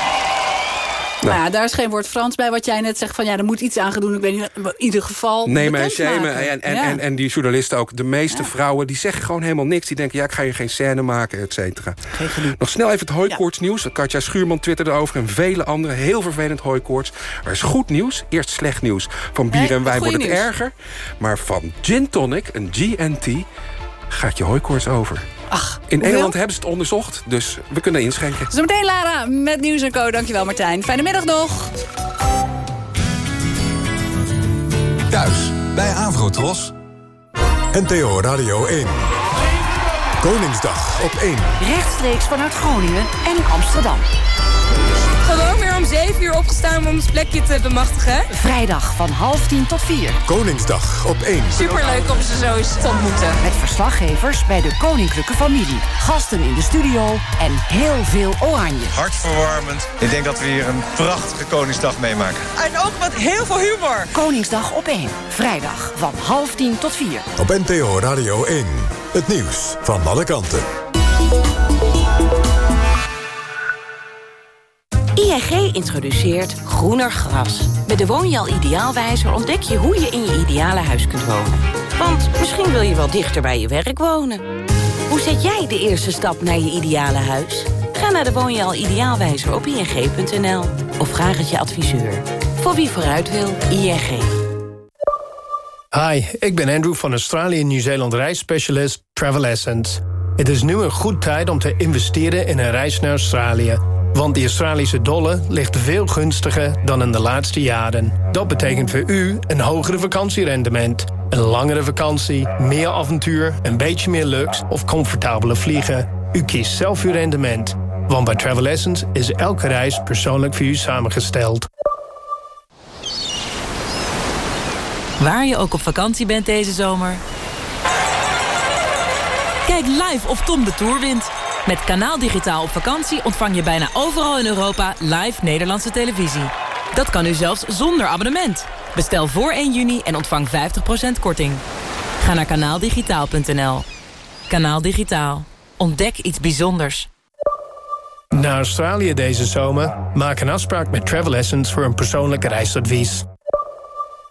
Nou ja, daar is geen woord Frans bij wat jij net zegt. Van ja, er moet iets aan doen. Ik weet niet, in ieder geval... Nee, maar shamen. En, en, en, en, die journalisten ook. De meeste vrouwen, die zeggen gewoon helemaal niks. Die denken, ja, ik ga hier geen scène maken, et cetera. Nog snel even het hooikoortsnieuws. Ja. Katja Schuurman twitterde over en vele anderen. Heel vervelend hooikoorts. Er is goed nieuws. Eerst slecht nieuws. Van bier en wijn wordt het erger. Maar van gin tonic, een GNT, gaat je hooikoorts over. Ach, In Engeland hebben ze het onderzocht, dus we kunnen inschenken. Zometeen Lara met Nieuws en Co. Dankjewel Martijn. Fijne middag nog. Thuis bij Avrotros. NTO Radio 1. Koningsdag op 1. Rechtstreeks vanuit Groningen en Amsterdam. Gewoon weer om 7 uur opgestaan om ons plekje te bemachtigen. Vrijdag van half tien tot 4. Koningsdag op 1. Superleuk om ze zo eens te ontmoeten. Met verslaggevers bij de koninklijke familie. Gasten in de studio en heel veel oranje. Hartverwarmend. Ik denk dat we hier een prachtige Koningsdag meemaken. En ook met heel veel humor. Koningsdag op 1. Vrijdag van half tien tot 4. Op NTO Radio 1. Het nieuws van alle kanten. ING introduceert groener gras. Met de Woonjaal Ideaalwijzer ontdek je hoe je in je ideale huis kunt wonen. Want misschien wil je wel dichter bij je werk wonen. Hoe zet jij de eerste stap naar je ideale huis? Ga naar de Woonjaal Ideaalwijzer op ing.nl. Of vraag het je adviseur. Voor wie vooruit wil, ING. Hi, ik ben Andrew van Australië Nieuw-Zeeland reisspecialist Travel Essence. Het is nu een goed tijd om te investeren in een reis naar Australië... Want de Australische dollar ligt veel gunstiger dan in de laatste jaren. Dat betekent voor u een hogere vakantierendement. Een langere vakantie, meer avontuur, een beetje meer luxe of comfortabele vliegen. U kiest zelf uw rendement. Want bij Travel Essence is elke reis persoonlijk voor u samengesteld. Waar je ook op vakantie bent deze zomer. Kijk live of Tom de Tour wint. Met Kanaal Digitaal op vakantie ontvang je bijna overal in Europa live Nederlandse televisie. Dat kan nu zelfs zonder abonnement. Bestel voor 1 juni en ontvang 50% korting. Ga naar kanaaldigitaal.nl. Kanaal Digitaal. Ontdek iets bijzonders. Naar Australië deze zomer? Maak een afspraak met Travel Essence voor een persoonlijke reisadvies.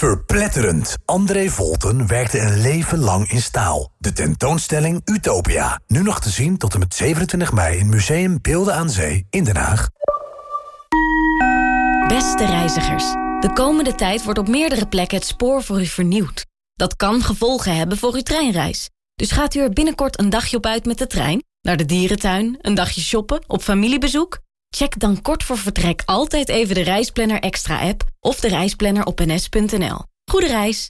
Verpletterend. André Volten werkte een leven lang in staal. De tentoonstelling Utopia. Nu nog te zien tot en met 27 mei in Museum Beelden aan Zee in Den Haag. Beste reizigers, de komende tijd wordt op meerdere plekken het spoor voor u vernieuwd. Dat kan gevolgen hebben voor uw treinreis. Dus gaat u er binnenkort een dagje op uit met de trein? Naar de dierentuin, een dagje shoppen, op familiebezoek? Check dan kort voor vertrek altijd even de Reisplanner Extra app of de reisplanner op ns.nl. Goede reis!